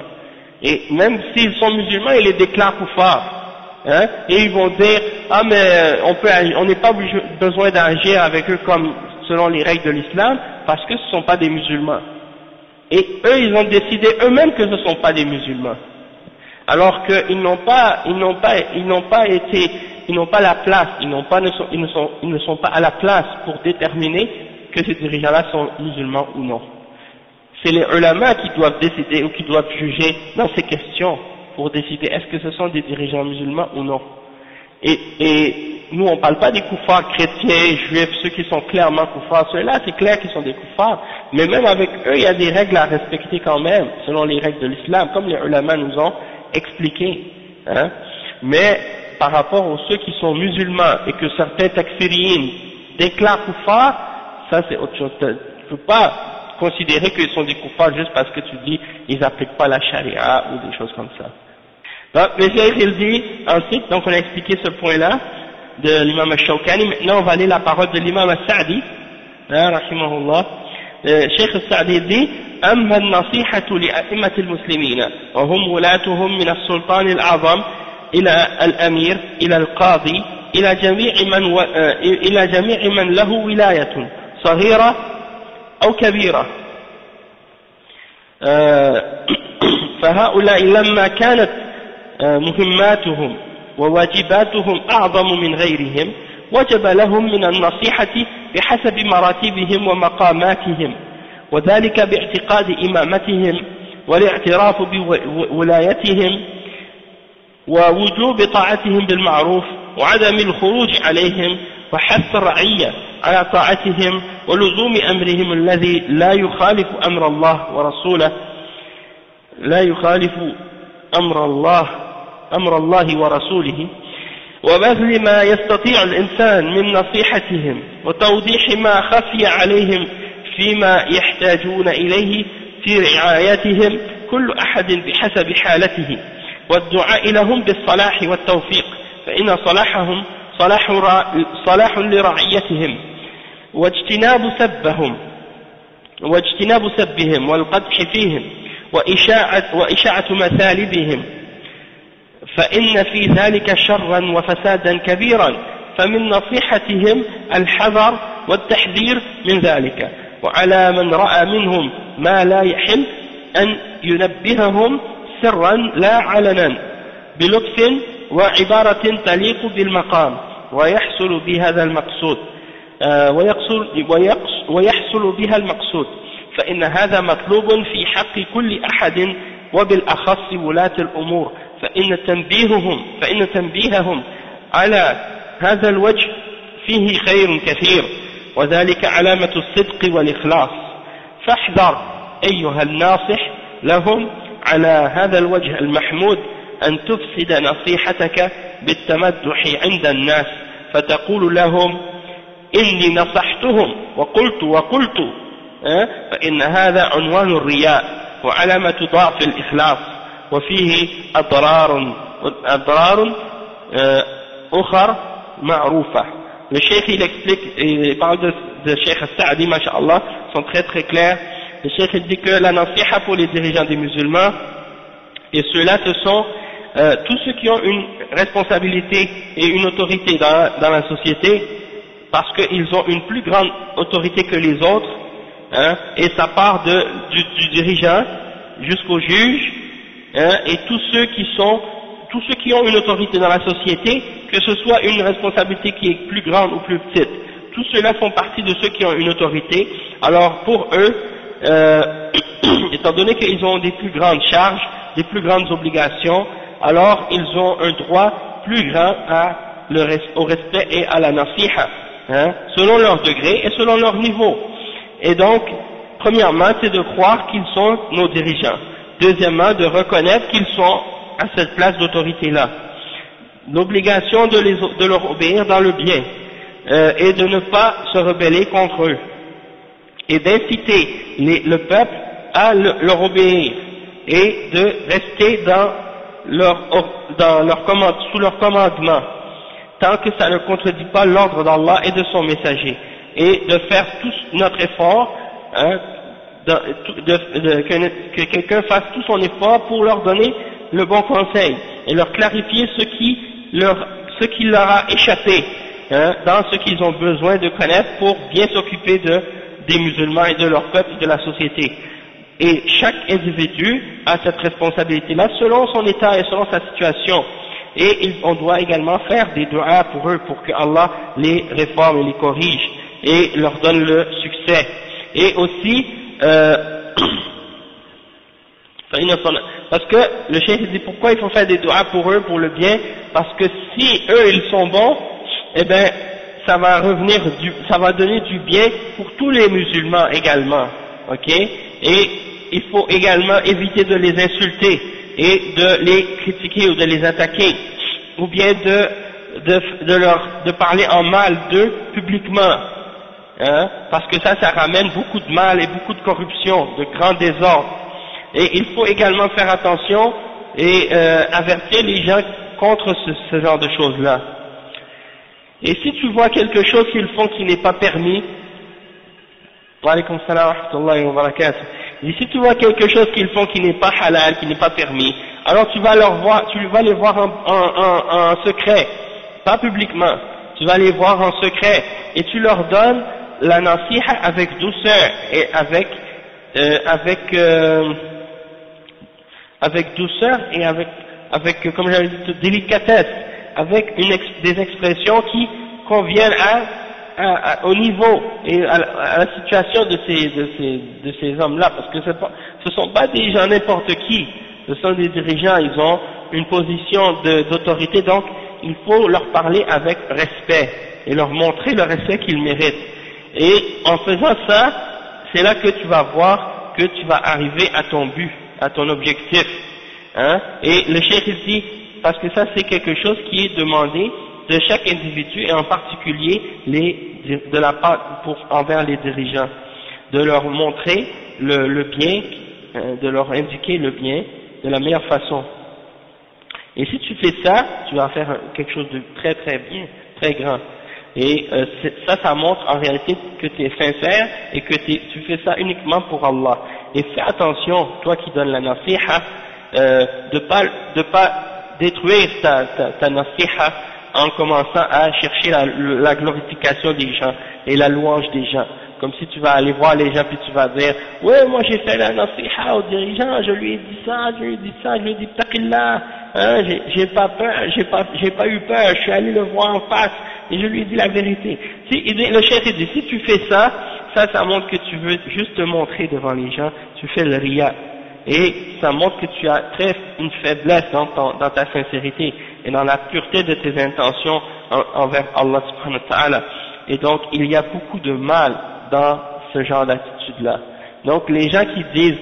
Et même s'ils sont musulmans, ils les déclarent kuffar. Hein, et ils vont dire, ah mais euh, on peut, on n'est pas besoin d'agir avec eux comme selon les règles de l'islam, parce que ce ne sont pas des musulmans. Et eux, ils ont décidé eux-mêmes que ce ne sont pas des musulmans. Alors qu'ils n'ont pas, ils n'ont pas, ils n'ont pas été, ils n'ont pas la place, ils n'ont pas, ils ne sont, ils ne sont pas à la place pour déterminer que ces dirigeants-là sont musulmans ou non. C'est les ulama qui doivent décider ou qui doivent juger dans ces questions pour décider est-ce que ce sont des dirigeants musulmans ou non. Et, et nous on ne parle pas des koufars chrétiens, juifs, ceux qui sont clairement koufars, ceux-là c'est clair qu'ils sont des koufars, mais même avec eux il y a des règles à respecter quand même, selon les règles de l'islam, comme les ulama nous ont expliqué. Hein. Mais par rapport aux ceux qui sont musulmans et que certains takfiriyin déclarent koufars, ça c'est autre chose. Tu ne peux pas considérer qu'ils sont des koufars juste parce que tu dis ils n'appliquent pas la charia ou des choses comme ça. Donc, le il dit ensuite, donc on a expliqué ce point-là de l'imam al-Shawkani, maintenant on va aller la parole de l'imam al-Sa'di, hein, rahimahullah. Cheikh al-Sa'di dit أما النصيحة لأئمة المسلمين وهم ولاتهم من السلطان الأعظم إلى الأمير إلى القاضي إلى جميع من و... إلى جميع من له ولاية صغيرة أو كبيرة فهؤلاء لما كانت مهماتهم وواجباتهم أعظم من غيرهم وجب لهم من النصيحة بحسب مراتبهم ومقاماتهم وذلك باعتقاد إمامتهم والاعتراف بولايتهم ووجوب طاعتهم بالمعروف وعدم الخروج عليهم وحث الرعية على طاعتهم ولزوم أمرهم الذي لا يخالف أمر الله ورسوله لا يخالف أمر الله أمر الله ورسوله وبذل ما يستطيع الإنسان من نصيحتهم وتوضيح ما خفي عليهم فيما يحتاجون إليه في رعايتهم كل أحد بحسب حالته. والدعاء لهم بالصلاح والتوفيق فإن صلاحهم صلاح, صلاح لرعيتهم واجتناب سبهم واجتناب سبهم والقدح فيهم وإشاعة, وإشاعة مثالبهم فإن في ذلك شرا وفسادا كبيرا فمن نصيحتهم الحذر والتحذير من ذلك. وعلى من رأى منهم ما لا يحل أن ينبههم سرا لا علنا بلطف وعبارة تليق بالمقام ويحصل بهذا المقصود. آه، ويحصل بها المقصود. فإن هذا مطلوب في حق كل أحد وبالأخص ولاة الأمور. فإن تنبيههم فإن تنبيههم على هذا الوجه فيه خير كثير وذلك علامة الصدق والإخلاص. فاحذر أيها الناصح لهم على هذا الوجه المحمود أن تفسد نصيحتك بالتمدح عند الناس فتقول لهم إني نصحتهم وقلت وقلت فإن هذا عنوان الرياء وعلامة ضعف الإخلاص. وفيه أضرار أضرار أخر معروفة Le cheikh il explique, il parle de, de Cheikh Sa'adi, masha'Allah, sont très très clairs. Le cheikh il dit que la nasiha pour les dirigeants des musulmans, et ceux-là ce sont euh, tous ceux qui ont une responsabilité et une autorité dans, dans la société, parce qu'ils ont une plus grande autorité que les autres, hein, et ça part de, du, du dirigeant jusqu'au juge, hein, et tous ceux qui sont, tous ceux qui ont une autorité dans la société, que ce soit une responsabilité qui est plus grande ou plus petite, tous ceux-là font partie de ceux qui ont une autorité. Alors pour eux, euh, (coughs) étant donné qu'ils ont des plus grandes charges, des plus grandes obligations, alors ils ont un droit plus grand au respect et à la nasiha, hein, selon leur degré et selon leur niveau. Et donc, premièrement, c'est de croire qu'ils sont nos dirigeants. Deuxièmement, de reconnaître qu'ils sont à cette place d'autorité-là. L'obligation de, leur obéir dans le bien euh, et de ne pas se rebeller contre eux. Et d'inciter le peuple à le, leur obéir et de rester sous leur commandement, tant que ça ne contredit pas l'ordre d'Allah et de son messager, et de faire tout notre effort, hein, que, que quelqu'un fasse tout son effort pour leur donner le bon conseil et leur clarifier ce qui leur, ce qui leur a échappé hein, dans ce qu'ils ont besoin de connaître pour bien s'occuper de, des musulmans et de leur peuple et de la société. Et chaque individu a cette responsabilité-là selon son état et selon sa situation. Et on doit également faire des doigts pour eux pour que Allah les réforme et les corrige et leur donne le succès. Et aussi, euh, (clears throat) parce que le chef dit pourquoi il faut faire des doigts pour eux, pour le bien, parce que si eux ils sont bons, eh bien ça va revenir, du, ça va donner du bien pour tous les musulmans également, ok? Et il faut également éviter de les insulter et de les critiquer ou de les attaquer, ou bien de, de, de leur, de parler en mal d'eux publiquement, hein, parce que ça, ça ramène beaucoup de mal et beaucoup de corruption, de grands désordres. Et il faut également faire attention et euh, avertir les gens contre ce, genre de choses-là. Et si tu vois quelque chose qu'ils font qui n'est pas permis, et si tu vois quelque chose qu'ils font qui n'est pas halal, qui n'est pas permis, alors tu vas, leur voir, tu vas les voir en, en, en, secret, pas publiquement, tu vas les voir en secret, et tu leur donnes la nasiha avec douceur et avec, euh, avec, euh, avec douceur et avec, avec comme j'avais dit, délicatesse, avec une des expressions qui conviennent à au niveau et à, la situation de ces, de ces, de ces hommes-là, parce que ce ne sont pas des gens n'importe qui, ce sont des dirigeants, ils ont une position d'autorité, donc il faut leur parler avec respect et leur montrer le respect qu'ils méritent. Et en faisant ça, c'est là que tu vas voir que tu vas arriver à ton but, à ton objectif. Hein. Et le chef ici, parce que ça c'est quelque chose qui est demandé de chaque individu et en particulier de la part envers les dirigeants, de leur montrer le, bien, euh, de leur indiquer le bien de la meilleure façon. Et si tu fais ça, tu vas faire quelque chose de très très bien, très grand. Et euh, ça, ça montre en réalité que tu es sincère et que tu fais ça uniquement pour Allah. Et fais attention, toi qui donnes la nasiha, euh, de pas de pas détruire ta, ta, ta nasiha en commençant à chercher la, glorification des gens et la louange des gens. Comme si tu vas aller voir les gens puis tu vas dire ouais moi j'ai fait la nasiha au dirigeant, je lui ai dit ça, je lui ai dit ça, je lui ai dit taqillah, hein, j'ai pas peur, j'ai pas, pas eu peur, je suis allé le voir en face et je lui ai dit la vérité. Si, le chef dit si tu fais ça, ça ça montre que tu veux juste te montrer devant les gens, tu fais le riya et ça montre que tu as très une faiblesse dans, dans ta sincérité et dans la pureté de tes intentions envers Allah subhanahu wa ta'ala. Et donc il y a beaucoup de mal dans ce genre d'attitude-là. Donc les gens qui disent,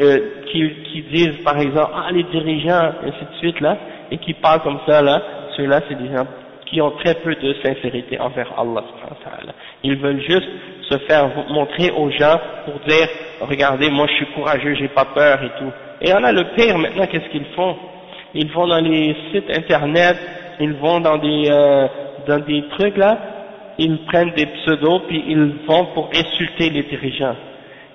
euh, qui, qui, disent par exemple, ah les dirigeants, et ainsi de suite là, et qui parlent comme ça là, ceux-là c'est des gens qui ont très peu de sincérité envers Allah. Ils veulent juste se faire montrer aux gens pour dire, regardez, moi je suis courageux, j'ai pas peur et tout. Et on a le pire maintenant, qu'est-ce qu'ils font? Ils vont dans les sites internet, ils vont dans des, euh, dans des trucs là, ils prennent des pseudos puis ils vont pour insulter les dirigeants.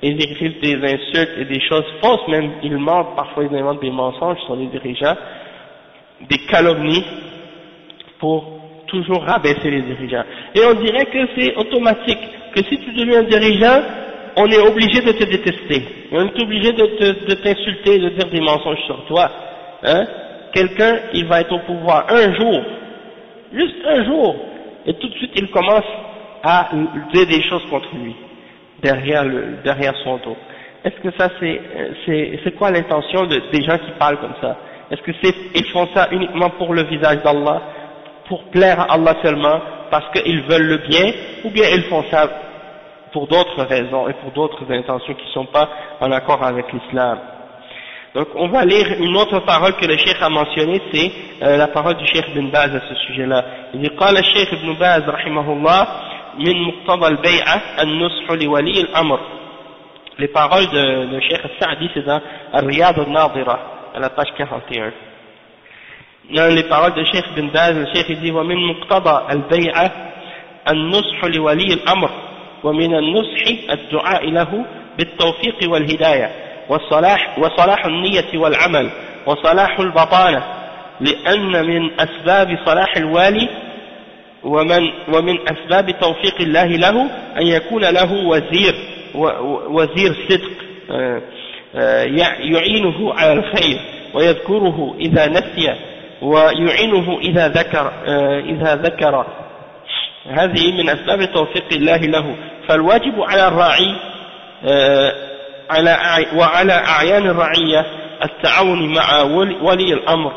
Ils écrivent des insultes et des choses fausses, même ils mentent, parfois ils inventent des mensonges sur les dirigeants, des calomnies pour toujours rabaisser les dirigeants. Et on dirait que c'est automatique, que si tu deviens dirigeant, on est obligé de te détester, on est obligé de t'insulter, de, dire des mensonges sur toi. Hein? Quelqu'un, il va être au pouvoir un jour, juste un jour, et tout de suite il commence à dire des choses contre lui, derrière, le, derrière son dos. Est-ce que ça c'est, quoi l'intention de, des gens qui parlent comme ça? Est-ce que c'est, ils font ça uniquement pour le visage d'Allah? pour plaire à Allah seulement parce qu'ils veulent le bien, ou bien ils font ça pour d'autres raisons et pour d'autres intentions qui ne sont pas en accord avec l'islam. Donc on va lire une autre parole que le cheikh a mentionnée, c'est euh, la parole du cheikh Ibn Baz à ce sujet-là. Il dit قال الشيخ ابن باز رحمه الله من مقتضى البيعة النصح لولي الأمر. Les paroles de, de cheikh Sa'di c'est dans Riyad al-Nadira à la page 41. Dans les paroles de Cheikh bin Baz, le Cheikh dit ومن مقتضى البيعة النصح لولي الأمر ومن النصح الدعاء له بالتوفيق والهداية والصلاح وصلاح النية والعمل وصلاح البطانة لأن من أسباب صلاح الوالي ومن ومن أسباب توفيق الله له أن يكون له وزير وزير صدق آه، آه، يعينه على الخير ويذكره إذا نسي ويعينه إذا ذكر آه، إذا ذكر. هذه من أسباب توفيق الله له. فالواجب على الراعي آه، على وعلى أعيان الرعية التعاون مع ولي الأمر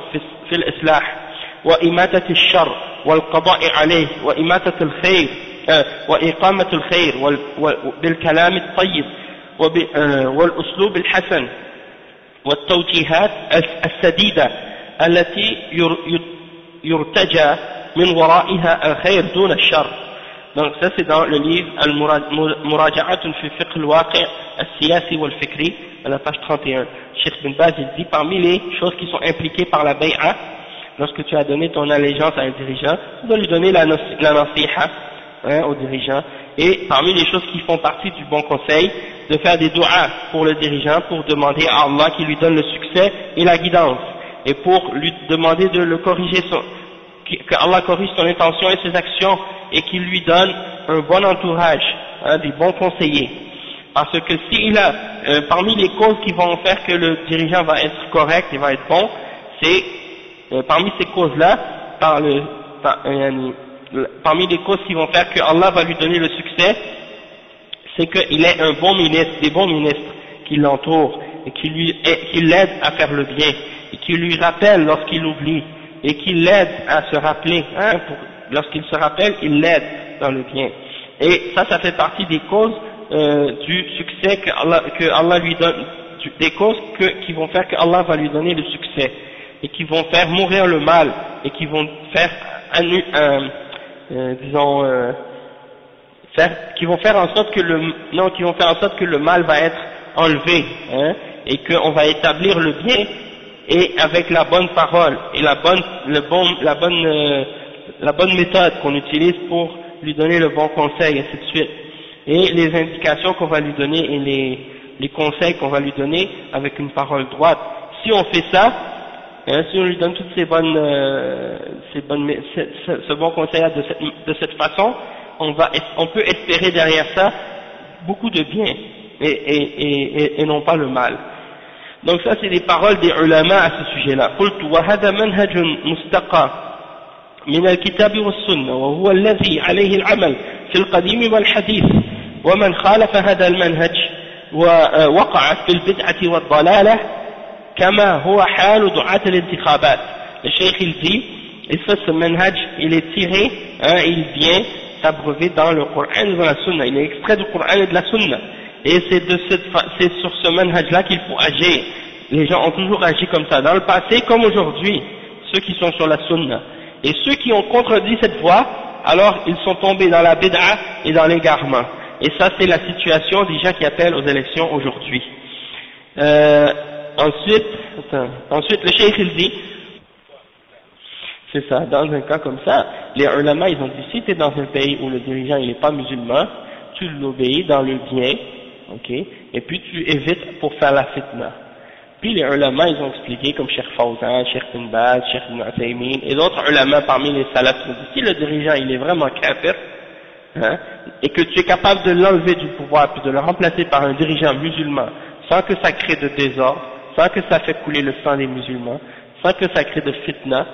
في الإصلاح وإماتة الشر والقضاء عليه وإماتة الخير آه، وإقامة الخير بالكلام الطيب والأسلوب الحسن والتوجيهات السديدة. التي يرتجى من ورائها الخير دون الشر donc ça c'est dans le livre Al-Muraja'atun fi fiqh al-waqi' al-siyasi wal-fikri à la page 31 Cheikh bin Baz il dit parmi les choses qui sont impliquées par la bay'a lorsque tu as donné ton allégeance à un dirigeant tu dois lui donner la, la nasiha hein, au dirigeant et parmi les choses qui font partie du bon conseil de faire des doigts pour le dirigeant pour demander à Allah qui lui donne le succès et la guidance et pour lui demander de le corriger, son, que Allah corrige son intention et ses actions et qu'il lui donne un bon entourage, des bons conseillers. Parce que s'il a, euh, parmi les causes qui vont faire que le dirigeant va être correct et va être bon, c'est euh, parmi ces causes-là, euh, parmi les causes qui vont faire que Allah va lui donner le succès, c'est qu'il ait un bon ministre, des bons ministres qui l'entourent et qui l'aident à faire le bien et qui lui rappelle lorsqu'il oublie et qui l'aide à se rappeler. Hein, lorsqu'il se rappelle, il l'aide dans le bien. Et ça, ça fait partie des causes euh, du succès que Allah, que Allah lui donne, des causes que, qui vont faire que Allah va lui donner le succès et qui vont faire mourir le mal et qui vont faire, un, euh, disons, euh, faire, qui vont faire en sorte que le, non, qui vont faire en sorte que le mal va être enlevé, hein, et qu'on va établir le bien et avec la bonne parole et la bonne, le bon, la bonne, euh, la bonne méthode qu'on utilise pour lui donner le bon conseil, et ainsi de suite. Et les indications qu'on va lui donner et les, les conseils qu'on va lui donner avec une parole droite. Si on fait ça, hein, si on lui donne toutes ces bonnes, euh, ces bonnes ce, bon conseil de cette, de cette façon, on, va, on peut espérer derrière ça beaucoup de bien et, et, et, et non pas le mal. Donc ça c'est des paroles des ulama à ce sujet-là. قلت وهذا منهج مستقى من الكتاب والسنة وهو الذي عليه العمل في القديم والحديث ومن خالف هذا المنهج ووقع في البدعة والضلالة كما هو حال دعاة الانتخابات le cheikh il dit et ça ce manhaj il est tiré hein, il vient s'abreuver dans le Coran et dans la Sunna il est extrait du Coran et de la Sunna et c'est de cette c'est sur ce manhaj là qu'il faut agir. Les gens ont toujours agi comme ça. Dans le passé comme aujourd'hui ceux qui sont sur la Sunna. Et ceux qui ont contredit cette voie alors ils sont tombés dans la bid'a et dans l'égarement. Et ça, c'est la situation des gens qui appellent aux élections aujourd'hui. Euh, ensuite, ensuite, le cheikh il dit, c'est ça, dans un cas comme ça, les ulama, ils ont dit, si tu es dans un pays où le dirigeant il n'est pas musulman, tu l'obéis dans le bien, ok, et puis tu évites pour faire la fitna. Puis les ulama, ils ont expliqué, comme Cheikh Fawzan, Cheikh Bin Baz, Cheikh et d'autres ulama parmi les salafs, si le dirigeant il est vraiment kafir, hein, et que tu es capable de l'enlever du pouvoir puis de le remplacer par un dirigeant musulman sans que ça crée de désordre, sans que ça fait couler le sang des musulmans, sans que ça crée de fitna,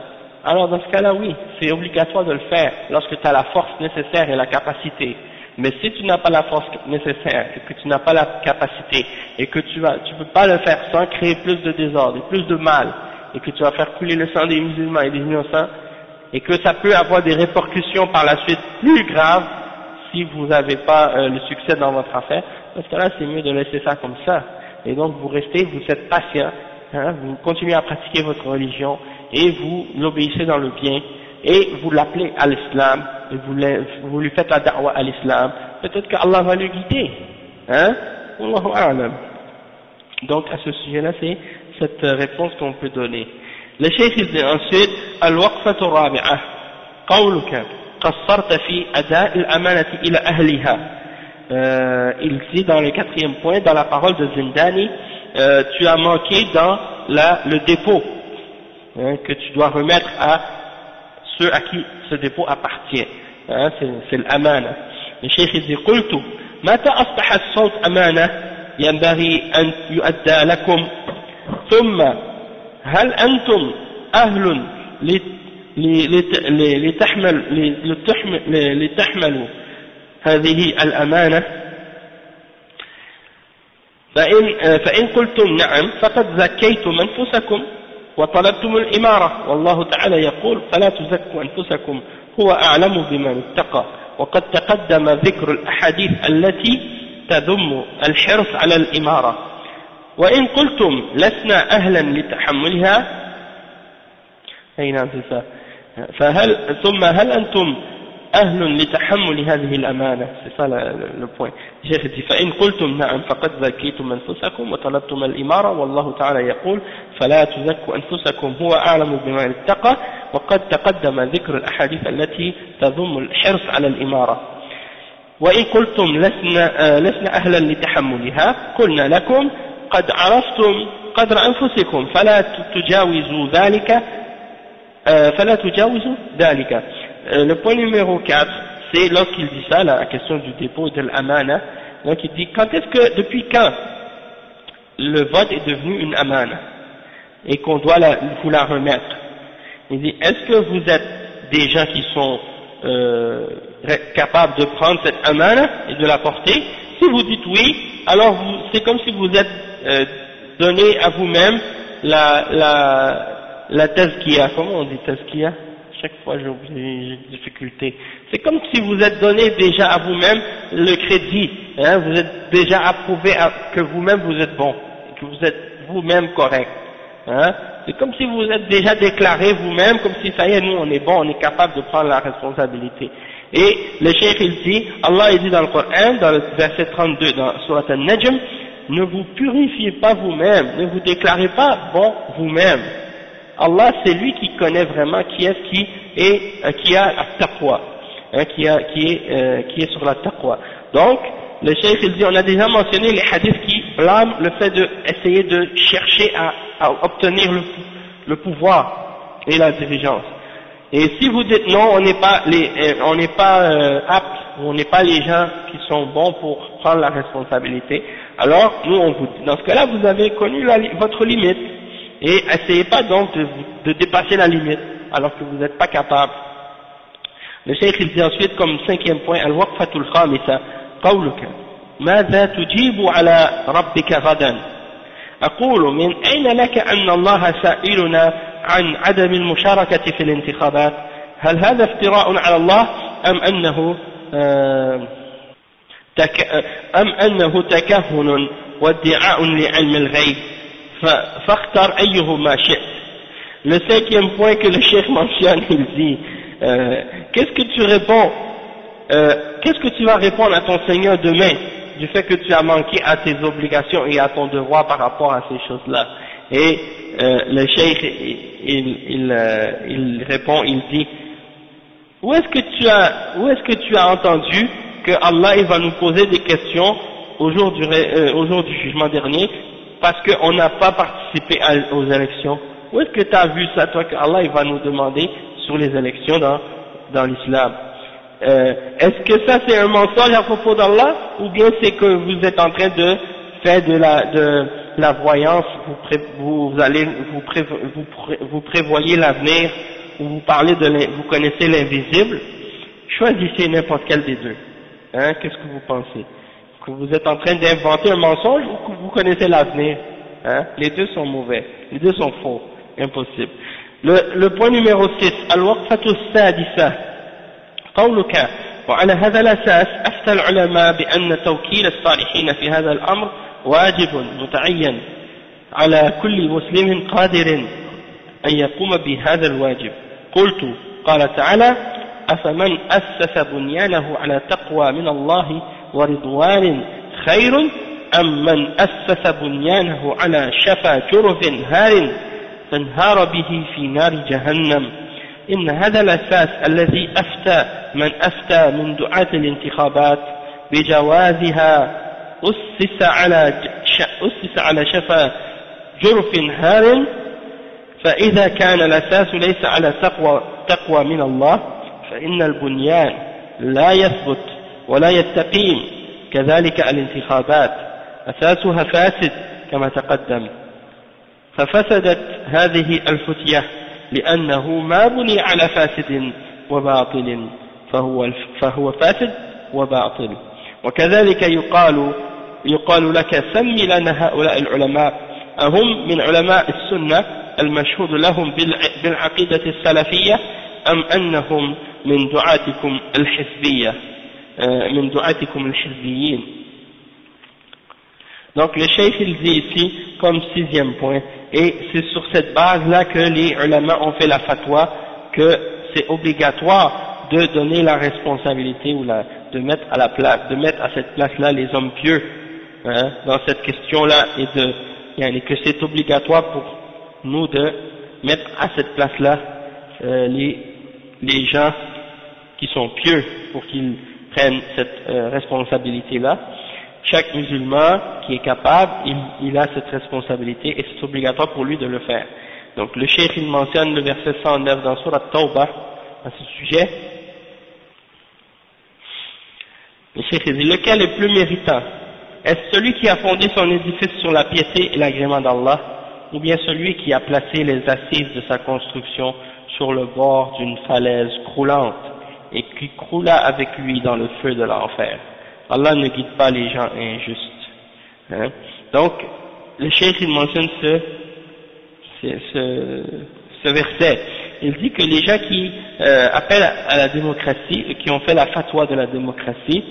alors dans ce cas-là, oui, c'est obligatoire de le faire lorsque tu as la force nécessaire et la capacité. Mais si tu n'as pas la force nécessaire, que tu n'as pas la capacité, et que tu vas, tu peux pas le faire sans créer plus de désordre plus de mal, et que tu vas faire couler le sang des musulmans et des innocents, et que ça peut avoir des répercussions par la suite plus graves si vous n'avez pas euh, le succès dans votre affaire, parce que là c'est mieux de laisser ça comme ça. Et donc vous restez, vous êtes patient, hein, vous continuez à pratiquer votre religion et vous l'obéissez dans le bien et vous l'appelez à l'islam et vous, vous, lui faites la da'wa à l'islam. Peut-être qu'Allah va le guider. Hein Donc à ce sujet-là, c'est cette réponse qu'on peut donner. Le cheikh dit ensuite, al-waqfatu rabi'ah, qawluka, قصرت في أداء الأمانة إلى أهلها euh, il dit dans le quatrième point, dans la parole de Zindani, euh, tu as manqué dans la, le dépôt hein, que tu dois remettre à ceux à qui ce dépôt appartient. C'est l'amana. Le cheikh dit, قلت متى أصبح الصوت أمانة ينبغي أن يؤدى لكم ثم هل أنتم أهل لتحمل لتحملوا هذه الأمانة فإن, فإن قلتم نعم فقد زكيتم أنفسكم وطلبتم الإمارة. والله تعالى يقول فلا تزكوا أنفسكم؟ هو أعلم بمن اتقى. وقد تقدم ذكر الأحاديث التي تذم الحرص على الإمارة. وإن قلتم لسنا أهلا لتحملها أي نعم فهل ثم هل أنتم أهل لتحمل هذه الأمانة. البوين فإن قلتم نعم فقد زكيتم أنفسكم وطلبتم الإمارة والله تعالى يقول فلا تزكوا أنفسكم. هو أعلم بما اتقى وقد تقدم ذكر الأحاديث التي تذم الحرص على الإمارة. وإن قلتم لسنا, لسنا أهلا لتحملها قلنا لكم قد عرفتم قدر أنفسكم فلا تجاوزوا ذلك Euh, euh, le point numéro 4 c'est lorsqu'il dit ça la question du dépôt de l'amana. Donc il dit quand est-ce que depuis quand le vote est devenu une amana et qu'on doit la, vous la remettre? Il dit est-ce que vous êtes des gens qui sont euh, capables de prendre cette amana et de la porter? Si vous dites oui alors c'est comme si vous êtes donné à vous-même la, la la comment on dit tazkiya Chaque fois j'ai des difficultés. C'est comme si vous êtes donné déjà à vous-même le crédit, hein, vous êtes déjà approuvé que vous-même vous êtes bon, que vous êtes vous-même correct. Hein. C'est comme si vous êtes déjà déclaré vous-même, comme si ça y est, nous on est bon, on est capable de prendre la responsabilité. Et le cheikh il dit, Allah il dit dans le Coran, dans le verset 32 dans Surat al-Najm, ne vous purifiez pas vous-même, ne vous déclarez pas bon vous-même. Allah c'est lui qui connaît vraiment qui est qui est euh, qui a taqwa, hein, qui, a, qui, est, euh, qui est sur la taqwa. Donc, le cheikh il dit, on a déjà mentionné les hadiths qui blâment le fait d'essayer de, chercher à, obtenir le, pouvoir et la dirigeance. Et si vous dites non, on n'est pas les, euh, on n'est pas euh, aptes, on n'est pas les gens qui sont bons pour prendre la responsabilité, alors nous on vous dit, dans ce cas-là vous avez connu la, votre limite et essayez pas donc de, de dépasser la limite alors que vous n'êtes pas capable. Le cheikh il dit ensuite comme cinquième point, al-waqfatul khamisa, qawluka, ماذا تجيب على ربك غدا أقول من أين لك أن الله سائلنا عن عدم المشاركة في الانتخابات هل هذا افتراء على الله أم أنه آه، أم أنه تكهن وادعاء لعلم الغيب فاختر أيهما شئت le cinquième point que le cheikh mentionne, il dit, euh, qu'est-ce que tu réponds, euh, qu'est-ce que tu vas répondre à ton Seigneur demain du fait que tu as manqué à tes obligations et à ton devoir par rapport à ces choses-là? Et euh, le cheikh, il, répond, il dit, où est-ce que tu as, entendu que Allah va nous poser des questions au jour du jugement dernier parce qu'on n'a pas participé aux élections. Où est-ce que tu as vu ça, toi, que Allah il va nous demander sur les élections dans, l'islam? Euh, Est-ce que ça c'est un mensonge à propos d'Allah? Ou bien c'est que vous êtes en train de faire de la, voyance, vous, allez, vous, prévoyez l'avenir ou vous parlez de, vous connaissez l'invisible? Choisissez n'importe quel des deux. Hein, Qu'est-ce que vous pensez? Que vous êtes en train d'inventer un mensonge ou que vous connaissez l'avenir hein Les deux sont mauvais, les deux sont faux, impossible. Le, le point numéro 6, الوقفة السادسة قولك وعلى هذا الأساس أفتى العلماء بأن توكيل الصالحين في هذا الأمر واجب متعين على كل مسلم قادر أن يقوم بهذا الواجب قلت قال تعالى أفمن أسس بنيانه على تقوى من الله ورضوان خير أم من أسس بنيانه على شفا جرف هار فانهار به في نار جهنم. إن هذا الأساس الذي أفتى من أفتى من دعاة الانتخابات بجوازها أسس على أسس على شفا جرف هار. فإذا كان الأساس ليس على تقوى, تقوى من الله فإن البنيان لا يثبت ولا يستقيم كذلك الانتخابات. أساسها فاسد كما تقدم. ففسدت هذه الفتية لأنه ما بني على فاسد وباطل فهو, فهو فاسد وباطل. وكذلك يقال يقال لك سم لنا هؤلاء العلماء. أهم من علماء السنة المشهود لهم بالعقيدة السلفية أم أنهم من دعاتكم الحزبية؟ من دعاتكم الحزبيين Donc le cheikh il dit ici comme sixième point, et c'est sur cette base-là que les ulama ont fait la fatwa que c'est obligatoire de donner la responsabilité ou la, de mettre à la place, de mettre à cette place-là les hommes pieux hein, dans cette question-là et de et que c'est obligatoire pour nous de mettre à cette place-là euh, les, les gens qui sont pieux pour qu'ils prennent cette euh, responsabilité-là. Chaque musulman qui est capable, il, a cette responsabilité et c'est obligatoire pour lui de le faire. Donc le cheikh il mentionne le verset 109 dans Surat Tawbah à ce sujet. Le cheikh dit lequel est plus méritant? Est-ce celui qui a fondé son édifice sur la piété et l'agrément d'Allah, ou bien celui qui a placé les assises de sa construction sur le bord d'une falaise croulante? Et qui croula avec lui dans le feu de l'enfer Allah ne guide pas les gens injustes. Hein. Donc, le cheikh il mentionne ce, ce, verset. Il dit que les gens qui euh, appellent à la démocratie, qui ont fait la fatwa de la démocratie,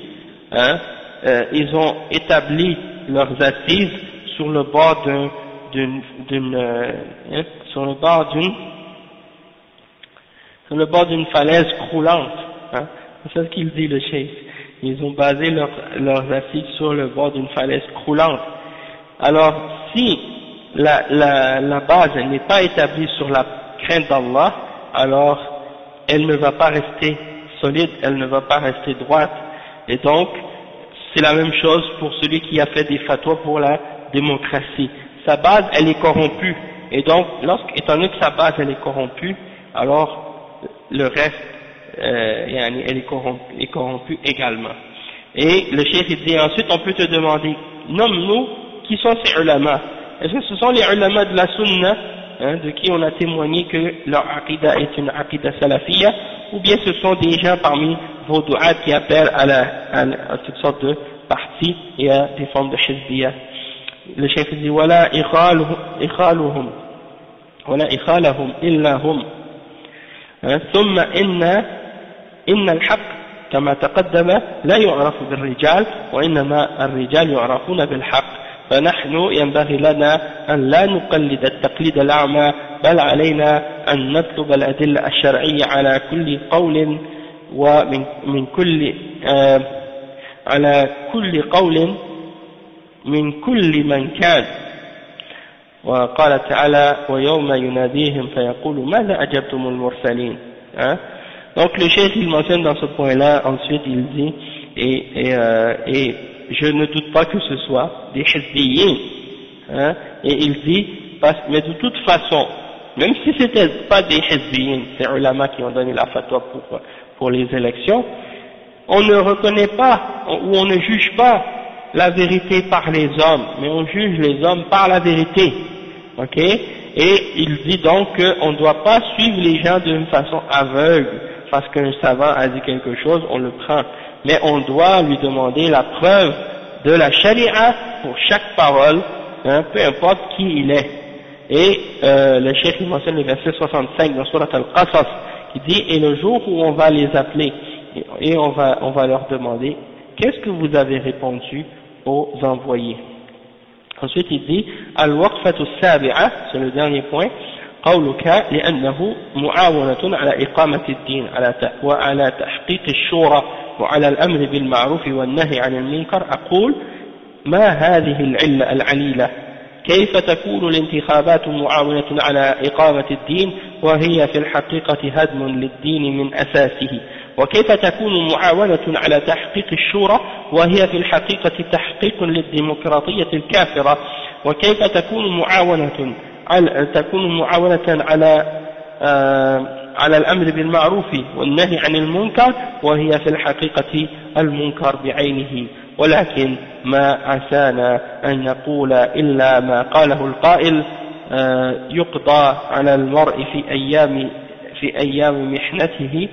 hein, euh, ils ont établi leurs assises sur le bord d'une, euh, hein, sur le bord d'une, sur le bord d'une falaise croulante. Hein. C'est ce qu'il dit le chef. Ils ont basé leurs assises sur le bord d'une falaise croulante. Alors, si la, la, la base n'est pas établie sur la crainte d'Allah, alors elle ne va pas rester solide, elle ne va pas rester droite. Et donc, c'est la même chose pour celui qui a fait des fatwas pour la démocratie. Sa base, elle est corrompue. Et donc, étant donné que sa base, elle est corrompue, alors le reste, euh, elle est corrompue, corrompu également. Et le chef dit ensuite, on peut te demander, nomme-nous qui sont ces ulama. Est-ce que ce sont les ulama de la sunna, hein, de qui on a témoigné que leur aqidah est une aqidah salafiyya, ou bien ce sont des gens parmi vos du'at qui appellent à, la, à, toutes sortes de partis si il y a des formes de hizbiya. Le chef dit voilà إخالهم ولا إخالهم إلا هم ثم إن إن الحق كما تقدم لا يعرف بالرجال وإنما الرجال يعرفون بالحق. فنحن ينبغي لنا أن لا نقلد التقليد الأعمى بل علينا أن نطلب الأدلة الشرعية على كل قول ومن من كل آه على كل قول من كل من كان. وقال تعالى ويوم يناديهم فيقول ماذا أجبتم المرسلين؟ hein donc le chef il mentionne dans ce point là ensuite il dit et, et, euh, et je ne doute pas que ce soit des hizbiyin hein, et il dit mais de toute façon même si c'était pas des hizbiyin c'est ulama qui ont donné la fatwa pour, pour les élections on ne reconnaît pas ou on ne juge pas la vérité par les hommes, mais on juge les hommes par la vérité. Ok? Et il dit donc qu'on ne doit pas suivre les gens d'une façon aveugle, parce qu'un savant a dit quelque chose, on le prend. Mais on doit lui demander la preuve de la charia pour chaque parole, hein, peu importe qui il est. Et euh, le chef il mentionne le verset 65 dans Surat Al-Qasas qui dit « Et le jour où on va les appeler et on va, on va leur demander « Qu'est-ce que vous avez répondu aux envoyés ?» Ensuite il dit « Al-Waqfatu Sabi'a » c'est le dernier point « قولك لأنه معاونة على إقامة الدين على وعلى تحقيق الشورى وعلى الأمر بالمعروف والنهي عن المنكر. أقول ما هذه العلة العليلة؟ كيف تكون الانتخابات معاونة على إقامة الدين؟ وهي في الحقيقة هدم للدين من أساسه. وكيف تكون معاونة على تحقيق الشورى؟ وهي في الحقيقة تحقيق للديمقراطية الكافرة. وكيف تكون معاونة تكون معاونة على آه على الأمر بالمعروف والنهي عن المنكر وهي في الحقيقة المنكر بعينه. ولكن ما عسانا أن نقول إلا ما قاله القائل آه يقضى على المرء في أيام في أيام محنته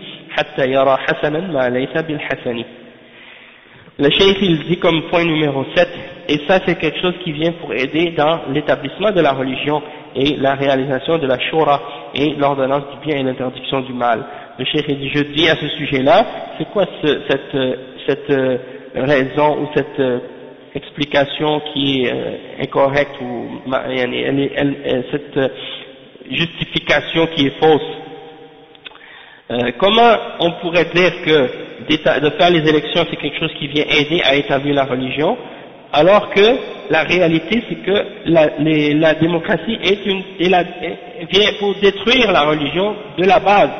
Le cheikh il dit comme point numéro 7, et ça c'est quelque chose qui vient pour aider dans l'établissement de la religion. Et la réalisation de la shura et l'ordonnance du bien et l'interdiction du mal. Le cheikh dit, je dis à ce sujet-là, c'est quoi cette, cette euh, raison ou cette euh, explication qui est euh, incorrecte ou cette justification qui est fausse? Euh, comment on pourrait dire que de faire les élections c'est quelque chose qui vient aider à établir la religion, alors que la réalité c'est que la, démocratie vient pour détruire la religion de la base.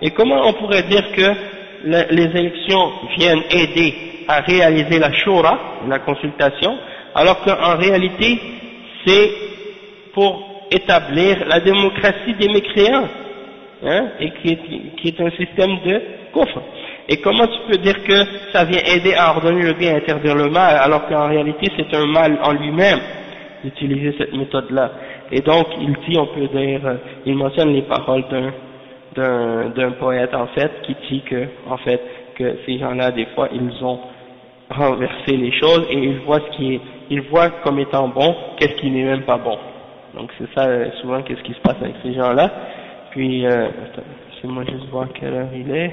Et comment on pourrait dire que les élections viennent aider à réaliser la shura, la consultation, alors qu'en réalité c'est pour établir la démocratie des mécréants hein, et qui est, un système de coffre. Et comment tu peux dire que ça vient aider à ordonner le bien et interdire le mal, alors qu'en réalité c'est un mal en lui-même d'utiliser cette méthode-là? Et donc il dit, on peut dire, euh, il mentionne les paroles d'un d'un poète en fait qui dit que en fait que ces gens-là des fois ils ont renversé les choses et ils voient ce qui est, ils voient comme étant bon qu'est-ce qui n'est même pas bon. Donc c'est ça euh, souvent qu'est-ce qui se passe avec ces gens-là puis, euh, moi juste voir quelle heure il est.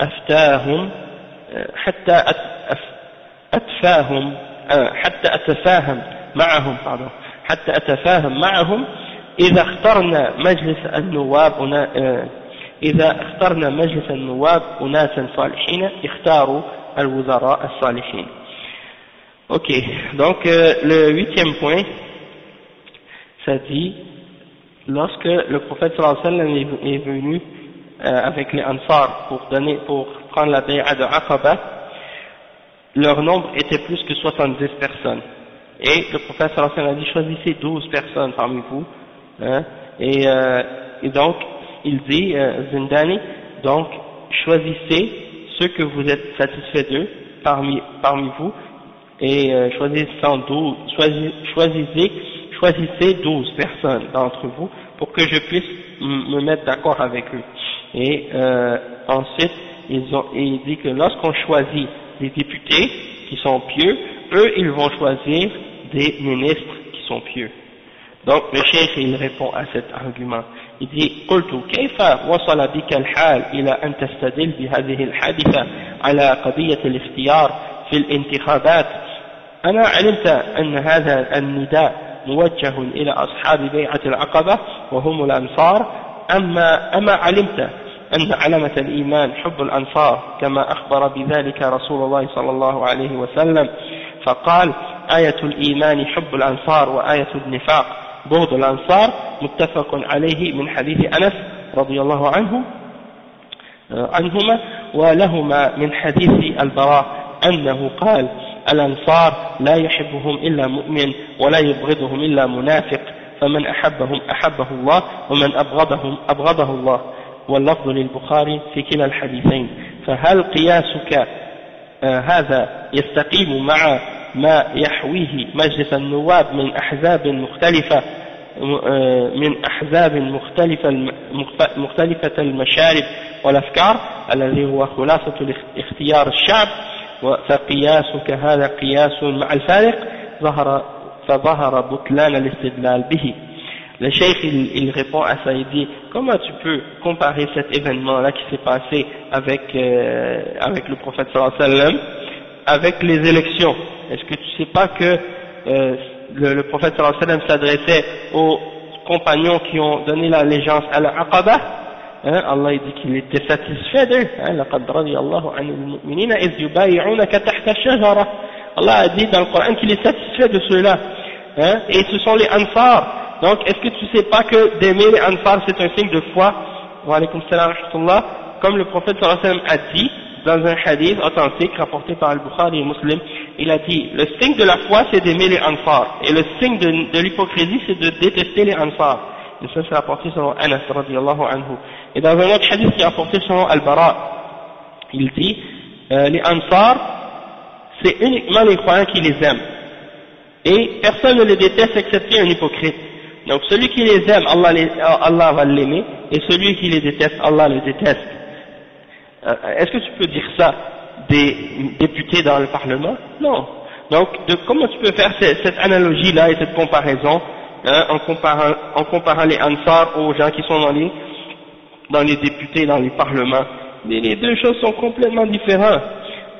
أفتاهم حتى أتفاهم حتى أتفاهم معهم حتى أتفاهم معهم إذا اخترنا مجلس النواب إذا اخترنا مجلس النواب أناسا صالحين اختاروا الوزراء الصالحين. Ok, donc euh, le huitième point, ça dit lorsque le prophète sallallahu est venu avec les Ansar pour donner, pour prendre la bay'a de Aqaba, leur nombre était plus que 70 personnes. Et le prophète sallallahu a dit choisissez 12 personnes parmi vous. Hein, et, euh, et, donc, il dit, euh, Zindani, donc choisissez ceux que vous êtes satisfaits d'eux parmi, parmi vous et euh, choisissez, 12, choisissez, choisissez 12 personnes d'entre vous pour que je puisse me mettre d'accord avec eux. Et euh, ensuite, ils ont, il dit que lorsqu'on choisit des députés qui sont pieux, eux, ils vont choisir des ministres qui sont pieux. Donc le cheikh il répond à cet argument. Il dit قلت كيف وصل بك الحال إلى أن تستدل بهذه الحادثة على قضية الاختيار في الانتخابات أنا علمت أن هذا النداء موجه إلى أصحاب بيعة العقبة وهم الأنصار أما, أما علمت أن علامة الإيمان حب الأنصار كما أخبر بذلك رسول الله صلى الله عليه وسلم فقال آية الإيمان حب الأنصار وآية النفاق بغض الأنصار متفق عليه من حديث أنس رضي الله عنه عنهما ولهما من حديث البراء أنه قال الأنصار لا يحبهم إلا مؤمن ولا يبغضهم إلا منافق فمن أحبهم أحبه الله ومن أبغضهم أبغضه الله. واللفظ للبخاري في كلا الحديثين. فهل قياسك آه هذا يستقيم مع ما يحويه مجلس النواب من أحزاب مختلفة آه من أحزاب مختلفة مختلفة المشارب والأفكار الذي هو خلاصة اختيار الشعب فقياسك هذا قياس مع الفارق ظهر فظهر بطلان الاستدلال به. Le cheikh, il, il, répond à ça, il dit, comment tu peux comparer cet événement-là qui s'est passé avec, euh, avec le prophète sallallahu alayhi wa sallam, avec les élections? Est-ce que tu sais pas que euh, le, le, prophète sallallahu alayhi wa sallam s'adressait aux compagnons qui ont donné l'allégeance à l'Aqaba? Hein, Allah il dit qu'il était satisfait d'eux. Hein, Allah a dit dans le Coran qu'il est satisfait de ceux-là. Hein, et ce sont les Ansar donc, est-ce que tu sais pas que d'aimer les Ansar c'est un signe de foi? Wa Comme le prophète sallallahu alayhi a dit dans un hadith authentique rapporté par Al-Bukhari et Muslim, il a dit le signe de la foi c'est d'aimer les Ansar et le signe de, de l'hypocrisie c'est de détester les Ansar. Et ça c'est rapporté selon Anas radiallahu anhu. Et dans un autre hadith qui est rapporté selon Al-Bara, il dit euh, les Ansar c'est uniquement les croyants qui les aiment. Et personne ne les déteste excepté un hypocrite. Donc celui qui les aime, Allah, les, Allah va l'aimer, et celui qui les déteste, Allah le déteste. Euh, Est-ce que tu peux dire ça des députés dans le Parlement? Non. Donc de, comment tu peux faire cette, cette analogie-là et cette comparaison hein, en, comparant, en comparant les Ansar aux gens qui sont dans les, dans les députés, dans les parlements? Les, les deux choses sont complètement différentes.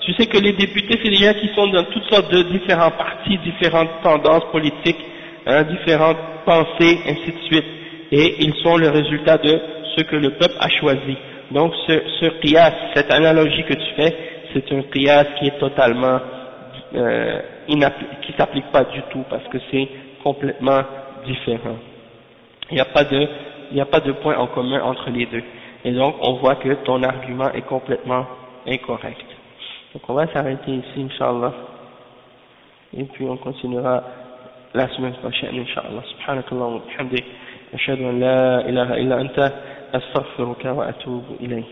Tu sais que les députés, c'est des gens qui sont dans toutes sortes de différents partis, différentes tendances politiques, hein, différentes pensées, ainsi de suite. Et ils sont le résultat de ce que le peuple a choisi. Donc ce, ce qiyas, cette analogie que tu fais, c'est un qiyas qui est totalement euh, qui s'applique pas du tout parce que c'est complètement différent. Il n'y a pas de il a pas de point en commun entre les deux. Et donc on voit que ton argument est complètement incorrect. Donc on va s'arrêter ici, Inch'Allah. Et puis on continuera la semaine prochaine, Inch'Allah. Subhanakallah wa bihamdik. أشهد أن لا إله إلا أنت أستغفرك وأتوب إليك